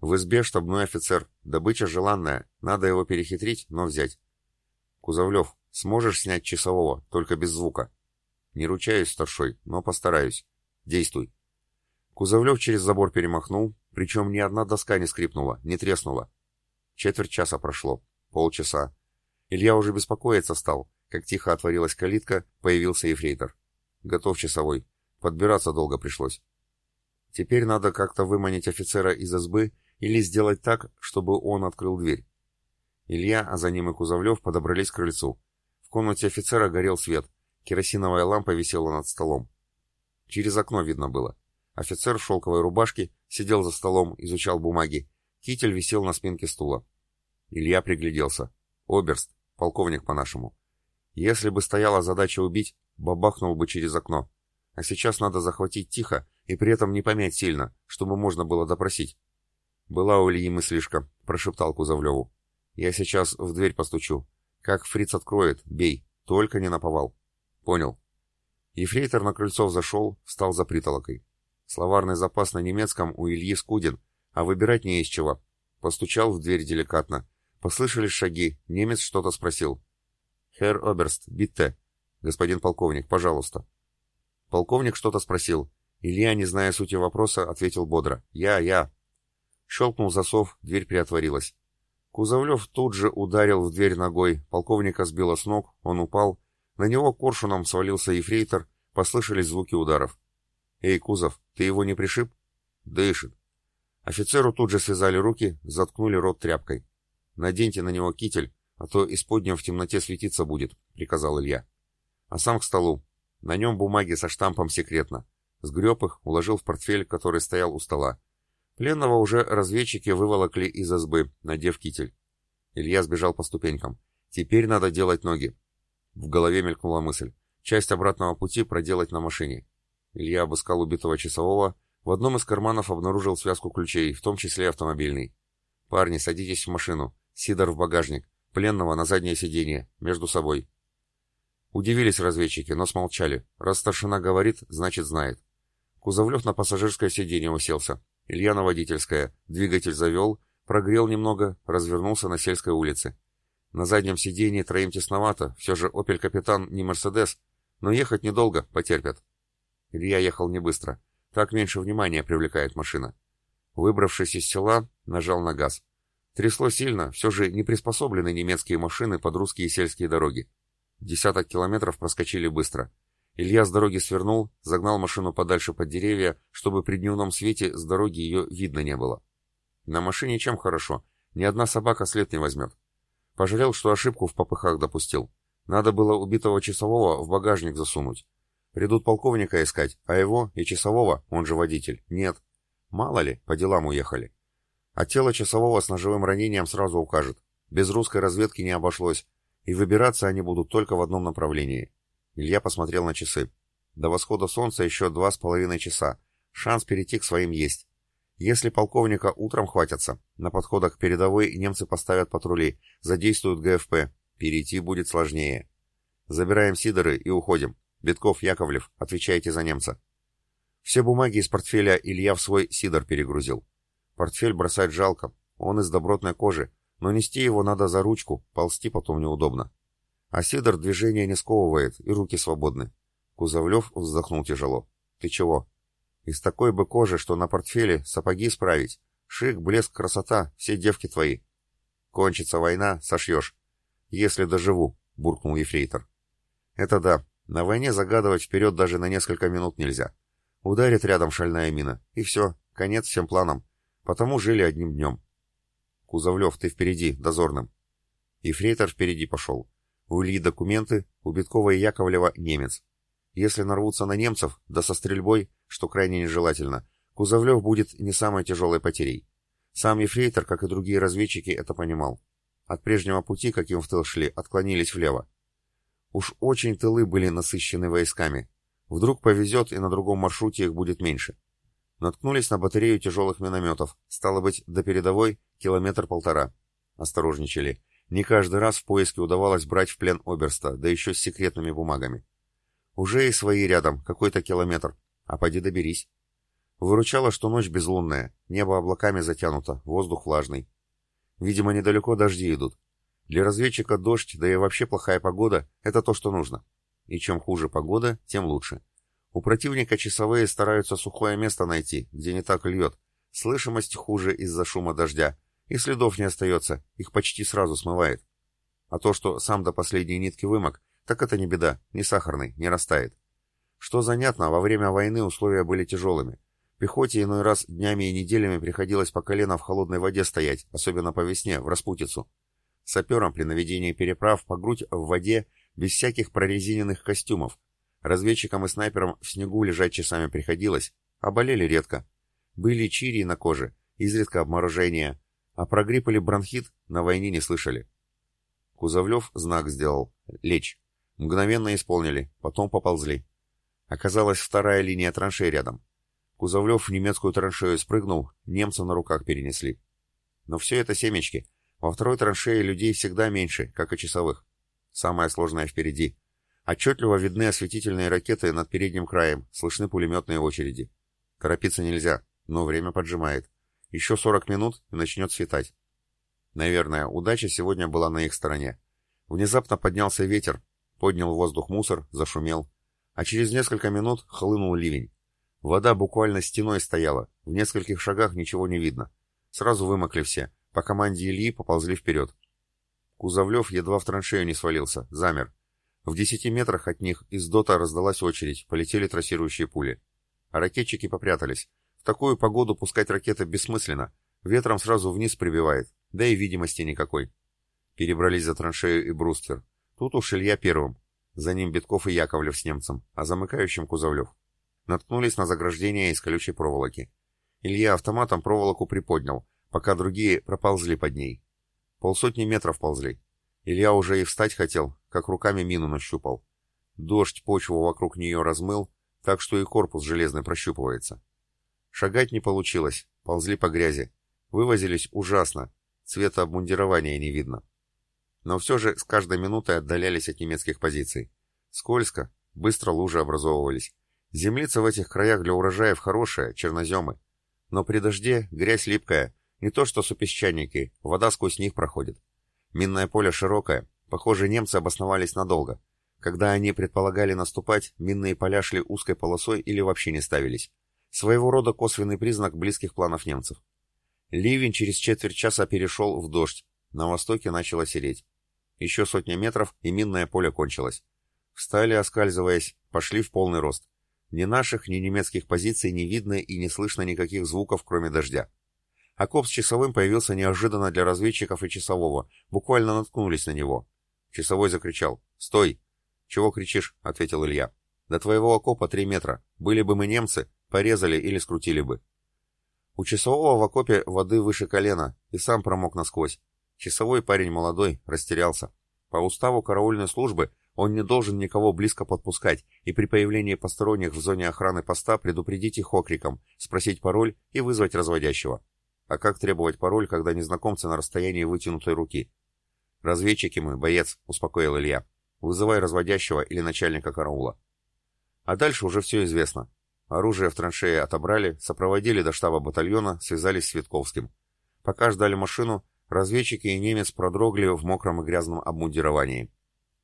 В избе штабной офицер, добыча желанная, надо его перехитрить, но взять. Кузовлев, сможешь снять часового, только без звука? Не ручаюсь, старшой, но постараюсь. Действуй. Кузовлев через забор перемахнул, причем ни одна доска не скрипнула, не треснула. Четверть часа прошло, полчаса. Илья уже беспокоиться стал, как тихо отворилась калитка, появился ефрейтор. Готов часовой. Подбираться долго пришлось. Теперь надо как-то выманить офицера из избы или сделать так, чтобы он открыл дверь. Илья, а за ним и Кузовлев подобрались к крыльцу. В комнате офицера горел свет. Керосиновая лампа висела над столом. Через окно видно было. Офицер в шелковой рубашке сидел за столом, изучал бумаги. Китель висел на спинке стула. Илья пригляделся. Оберст, полковник по-нашему. Если бы стояла задача убить, бабахнул бы через окно. А сейчас надо захватить тихо и при этом не помять сильно, чтобы можно было допросить. «Была у Ильи мыслишка», — прошептал Кузовлеву. «Я сейчас в дверь постучу. Как фриц откроет, бей, только не наповал». «Понял». Ефрейтор на крыльцо зашел, встал за притолокой. Словарный запас на немецком у Ильи скуден, а выбирать не из чего. Постучал в дверь деликатно. Послышались шаги, немец что-то спросил. «Херр Оберст, битте». «Господин полковник, пожалуйста». Полковник что-то спросил. Илья, не зная сути вопроса, ответил бодро. «Я, я». Щелкнул засов, дверь приотворилась. Кузовлев тут же ударил в дверь ногой, полковника сбило с ног, он упал. На него коршуном свалился ефрейтор, послышались звуки ударов. «Эй, Кузов, ты его не пришиб?» «Дышит». Офицеру тут же связали руки, заткнули рот тряпкой. «Наденьте на него китель, а то исподнем в темноте светиться будет», — приказал Илья. А сам к столу. На нем бумаги со штампом «Секретно». Сгреб их, уложил в портфель, который стоял у стола. Пленного уже разведчики выволокли из избы, надев китель. Илья сбежал по ступенькам. Теперь надо делать ноги. В голове мелькнула мысль. Часть обратного пути проделать на машине. Илья обыскал убитого часового. В одном из карманов обнаружил связку ключей, в том числе автомобильный. «Парни, садитесь в машину. Сидор в багажник. Пленного на заднее сиденье. Между собой». Удивились разведчики, но смолчали. Раз старшина говорит, значит знает. Кузовлев на пассажирское сиденье уселся. Илья на водительское. Двигатель завел, прогрел немного, развернулся на сельской улице. На заднем сиденье троим тесновато, все же «Опель Капитан» не «Мерседес», но ехать недолго, потерпят. Илья ехал не быстро. Так меньше внимания привлекает машина. Выбравшись из села, нажал на газ. Трясло сильно, все же не приспособлены немецкие машины под русские сельские дороги. Десяток километров проскочили быстро. Илья с дороги свернул, загнал машину подальше под деревья, чтобы при дневном свете с дороги ее видно не было. На машине чем хорошо, ни одна собака след не возьмет. Пожалел, что ошибку в попыхах допустил. Надо было убитого часового в багажник засунуть. Придут полковника искать, а его и часового, он же водитель, нет. Мало ли, по делам уехали. А тело часового с ножевым ранением сразу укажет. Без русской разведки не обошлось, и выбираться они будут только в одном направлении. Илья посмотрел на часы. До восхода солнца еще два с половиной часа. Шанс перейти к своим есть. Если полковника утром хватятся, на подходах к передовой немцы поставят патрули, задействуют ГФП. Перейти будет сложнее. Забираем сидоры и уходим. Битков, Яковлев, отвечайте за немца. Все бумаги из портфеля Илья в свой сидор перегрузил. Портфель бросать жалко, он из добротной кожи, но нести его надо за ручку, ползти потом неудобно. А Сидор движение не сковывает, и руки свободны. Кузовлев вздохнул тяжело. «Ты чего?» «Из такой бы кожи, что на портфеле сапоги справить. Шик, блеск, красота, все девки твои. Кончится война, сошьешь. Если доживу», буркнул ефрейтор. «Это да. На войне загадывать вперед даже на несколько минут нельзя. Ударит рядом шальная мина, и все, конец всем планам. Потому жили одним днем. Кузовлев, ты впереди, дозорным. Ефрейтор впереди пошел. У Ильи документы, у Биткова и Яковлева немец. Если нарвутся на немцев, да со стрельбой, что крайне нежелательно, Кузовлев будет не самой тяжелой потерей. Сам Ефрейтор, как и другие разведчики, это понимал. От прежнего пути, каким в тыл шли, отклонились влево. Уж очень тылы были насыщены войсками. Вдруг повезет, и на другом маршруте их будет меньше. Наткнулись на батарею тяжелых минометов. Стало быть, до передовой километр-полтора. Осторожничали. Не каждый раз в поиске удавалось брать в плен Оберста, да еще с секретными бумагами. Уже и свои рядом, какой-то километр. А поди доберись. Выручало, что ночь безлунная, небо облаками затянуто, воздух влажный. Видимо, недалеко дожди идут. Для разведчика дождь, да и вообще плохая погода — это то, что нужно. И чем хуже погода, тем лучше. У противника часовые стараются сухое место найти, где не так льет. Слышимость хуже из-за шума дождя. И следов не остается, их почти сразу смывает. А то, что сам до последней нитки вымок, так это не беда, не сахарный, не растает. Что занятно, во время войны условия были тяжелыми. Пехоте иной раз днями и неделями приходилось по колено в холодной воде стоять, особенно по весне, в распутицу. Саперам при наведении переправ по грудь в воде без всяких прорезиненных костюмов. Разведчикам и снайперам в снегу лежать часами приходилось, а болели редко. Были чирии на коже, изредка обморожение, а про грипп или бронхит на войне не слышали. Кузовлев знак сделал «Лечь». Мгновенно исполнили, потом поползли. Оказалась вторая линия траншей рядом. Кузовлев в немецкую траншею спрыгнул, немца на руках перенесли. Но все это семечки. Во второй траншее людей всегда меньше, как и часовых. Самое сложное впереди. Отчетливо видны осветительные ракеты над передним краем, слышны пулеметные очереди. Торопиться нельзя, но время поджимает. Еще 40 минут и начнет светать. Наверное, удача сегодня была на их стороне. Внезапно поднялся ветер, поднял в воздух мусор, зашумел. А через несколько минут хлынул ливень. Вода буквально стеной стояла, в нескольких шагах ничего не видно. Сразу вымокли все, по команде Ильи поползли вперед. Кузовлев едва в траншею не свалился, замер. В десяти метрах от них из дота раздалась очередь, полетели трассирующие пули. Ракетчики попрятались. В такую погоду пускать ракеты бессмысленно. Ветром сразу вниз прибивает, да и видимости никакой. Перебрались за траншею и бруствер. Тут уж Илья первым. За ним Битков и Яковлев с немцем, а замыкающим Кузовлев наткнулись на заграждение из колючей проволоки. Илья автоматом проволоку приподнял, пока другие проползли под ней. Полсотни метров ползли. Илья уже и встать хотел, как руками мину нащупал. Дождь почву вокруг нее размыл, так что и корпус железный прощупывается. Шагать не получилось, ползли по грязи. Вывозились ужасно, цвета обмундирования не видно. Но все же с каждой минутой отдалялись от немецких позиций. Скользко, быстро лужи образовывались. Землица в этих краях для урожаев хорошая, черноземы. Но при дожде грязь липкая, не то что супесчаники, вода сквозь них проходит. Минное поле широкое, похоже, немцы обосновались надолго. Когда они предполагали наступать, минные поля шли узкой полосой или вообще не ставились. Своего рода косвенный признак близких планов немцев. Ливень через четверть часа перешел в дождь, на востоке начало сереть. Еще сотня метров, и минное поле кончилось. Встали, оскальзываясь, пошли в полный рост. Ни наших, ни немецких позиций не видно и не слышно никаких звуков, кроме дождя. Окоп с часовым появился неожиданно для разведчиков и часового, буквально наткнулись на него. Часовой закричал «Стой!» «Чего кричишь?» — ответил Илья. «До твоего окопа три метра. Были бы мы немцы, порезали или скрутили бы». У часового в окопе воды выше колена, и сам промок насквозь. Часовой парень молодой, растерялся. По уставу караульной службы он не должен никого близко подпускать и при появлении посторонних в зоне охраны поста предупредить их окриком, спросить пароль и вызвать разводящего. А как требовать пароль, когда незнакомцы на расстоянии вытянутой руки? «Разведчики мы, боец», — успокоил Илья. «Вызывай разводящего или начальника караула». А дальше уже все известно. Оружие в траншее отобрали, сопроводили до штаба батальона, связались с Витковским. Пока ждали машину, разведчики и немец продрогли в мокром и грязном обмундировании.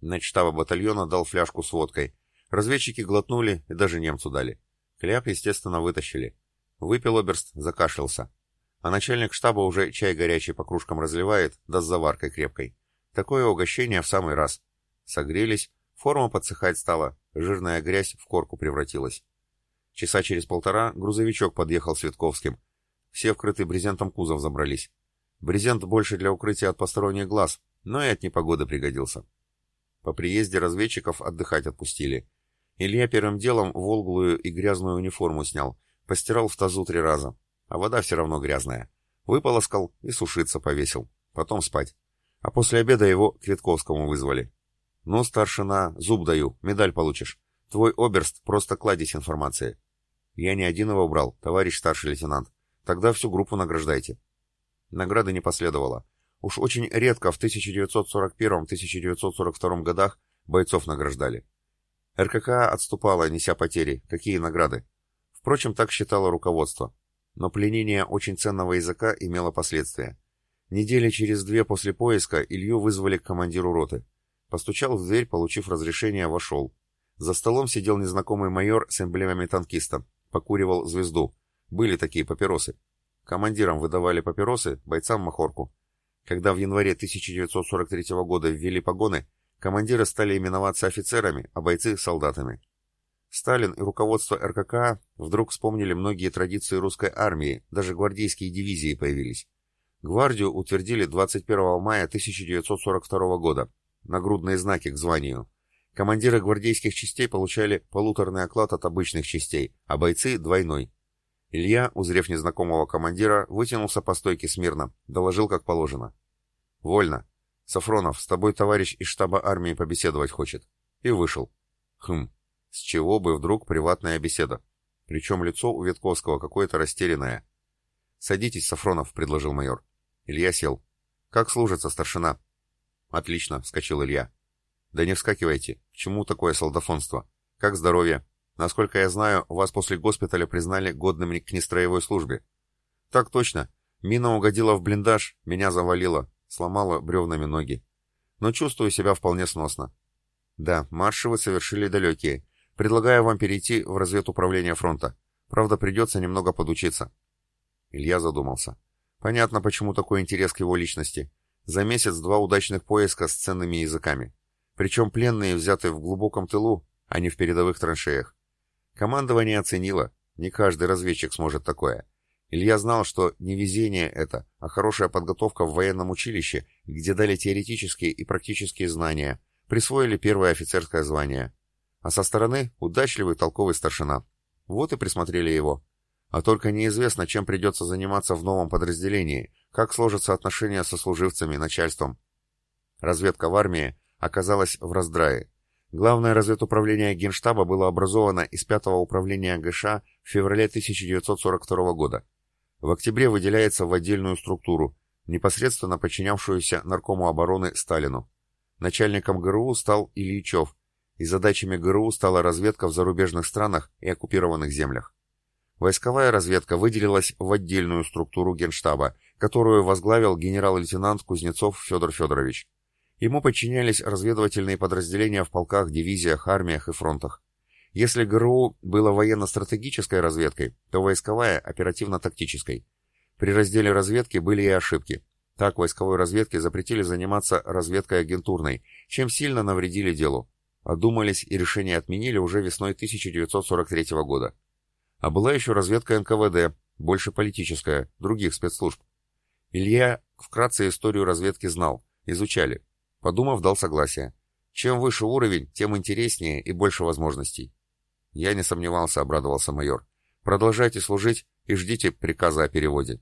Начштаба батальона дал фляжку с водкой. Разведчики глотнули и даже немцу дали. Кляп, естественно, вытащили. Выпил оберст, закашлялся. А начальник штаба уже чай горячий по кружкам разливает, да с заваркой крепкой. Такое угощение в самый раз. Согрелись, форма подсыхать стала, жирная грязь в корку превратилась. Часа через полтора грузовичок подъехал с Витковским. Все вкрытый брезентом кузов забрались. Брезент больше для укрытия от посторонних глаз, но и от непогоды пригодился. По приезде разведчиков отдыхать отпустили. Илья первым делом волглую и грязную униформу снял, постирал в тазу три раза, а вода все равно грязная. Выполоскал и сушиться повесил, потом спать. А после обеда его к Витковскому вызвали. «Ну, старшина, зуб даю, медаль получишь. Твой оберст просто кладезь информации». «Я не один его брал, товарищ старший лейтенант. Тогда всю группу награждайте». Награды не последовало. Уж очень редко в 1941-1942 годах бойцов награждали. РКК отступала, неся потери. Какие награды? Впрочем, так считало руководство. Но пленение очень ценного языка имело последствия. Недели через две после поиска Илью вызвали к командиру роты. Постучал в дверь, получив разрешение, вошел. За столом сидел незнакомый майор с эмблемами танкиста. Покуривал звезду. Были такие папиросы. Командирам выдавали папиросы, бойцам махорку. Когда в январе 1943 года ввели погоны, командиры стали именоваться офицерами, а бойцы — солдатами. Сталин и руководство РККА вдруг вспомнили многие традиции русской армии, даже гвардейские дивизии появились. Гвардию утвердили 21 мая 1942 года, нагрудные знаки к званию. Командиры гвардейских частей получали полуторный оклад от обычных частей, а бойцы — двойной. Илья, узрев незнакомого командира, вытянулся по стойке смирно, доложил как положено. «Вольно. Сафронов, с тобой товарищ из штаба армии побеседовать хочет». И вышел. Хм, с чего бы вдруг приватная беседа? Причем лицо у Ветковского какое-то растерянное. «Садитесь, Сафронов», — предложил майор. Илья сел. «Как служится старшина?» «Отлично», — вскочил Илья. «Да не вскакивайте. К чему такое солдафонство? Как здоровье?» Насколько я знаю, вас после госпиталя признали годным к нестроевой службе. Так точно. Мина угодила в блиндаж, меня завалило, сломала бревнами ноги. Но чувствую себя вполне сносно. Да, марши вы совершили далекие. Предлагаю вам перейти в разведуправление фронта. Правда, придется немного подучиться. Илья задумался. Понятно, почему такой интерес к его личности. За месяц два удачных поиска с ценными языками. Причем пленные взяты в глубоком тылу, а не в передовых траншеях. Командование оценило. Не каждый разведчик сможет такое. Илья знал, что не везение это, а хорошая подготовка в военном училище, где дали теоретические и практические знания, присвоили первое офицерское звание. А со стороны удачливый толковый старшина. Вот и присмотрели его. А только неизвестно, чем придется заниматься в новом подразделении, как сложатся отношения со служивцами, начальством. Разведка в армии оказалась в раздрае. Главное разведуправление Генштаба было образовано из пятого управления ГШ в феврале 1942 года. В октябре выделяется в отдельную структуру, непосредственно подчинявшуюся наркому обороны Сталину. Начальником ГРУ стал Ильичев, и задачами ГРУ стала разведка в зарубежных странах и оккупированных землях. Войсковая разведка выделилась в отдельную структуру Генштаба, которую возглавил генерал-лейтенант Кузнецов Федор Федорович. Ему подчинялись разведывательные подразделения в полках, дивизиях, армиях и фронтах. Если ГРУ было военно-стратегической разведкой, то войсковая – оперативно-тактической. При разделе разведки были и ошибки. Так войсковой разведке запретили заниматься разведкой агентурной, чем сильно навредили делу. Одумались и решение отменили уже весной 1943 года. А была еще разведка НКВД, больше политическая, других спецслужб. Илья вкратце историю разведки знал, изучали, Подумав, дал согласие. Чем выше уровень, тем интереснее и больше возможностей. Я не сомневался, обрадовался майор. Продолжайте служить и ждите приказа о переводе.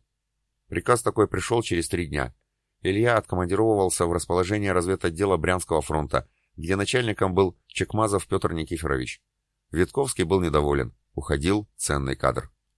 Приказ такой пришел через три дня. Илья откомандировывался в расположение разведотдела Брянского фронта, где начальником был Чекмазов Петр Никифорович. Витковский был недоволен. Уходил ценный кадр.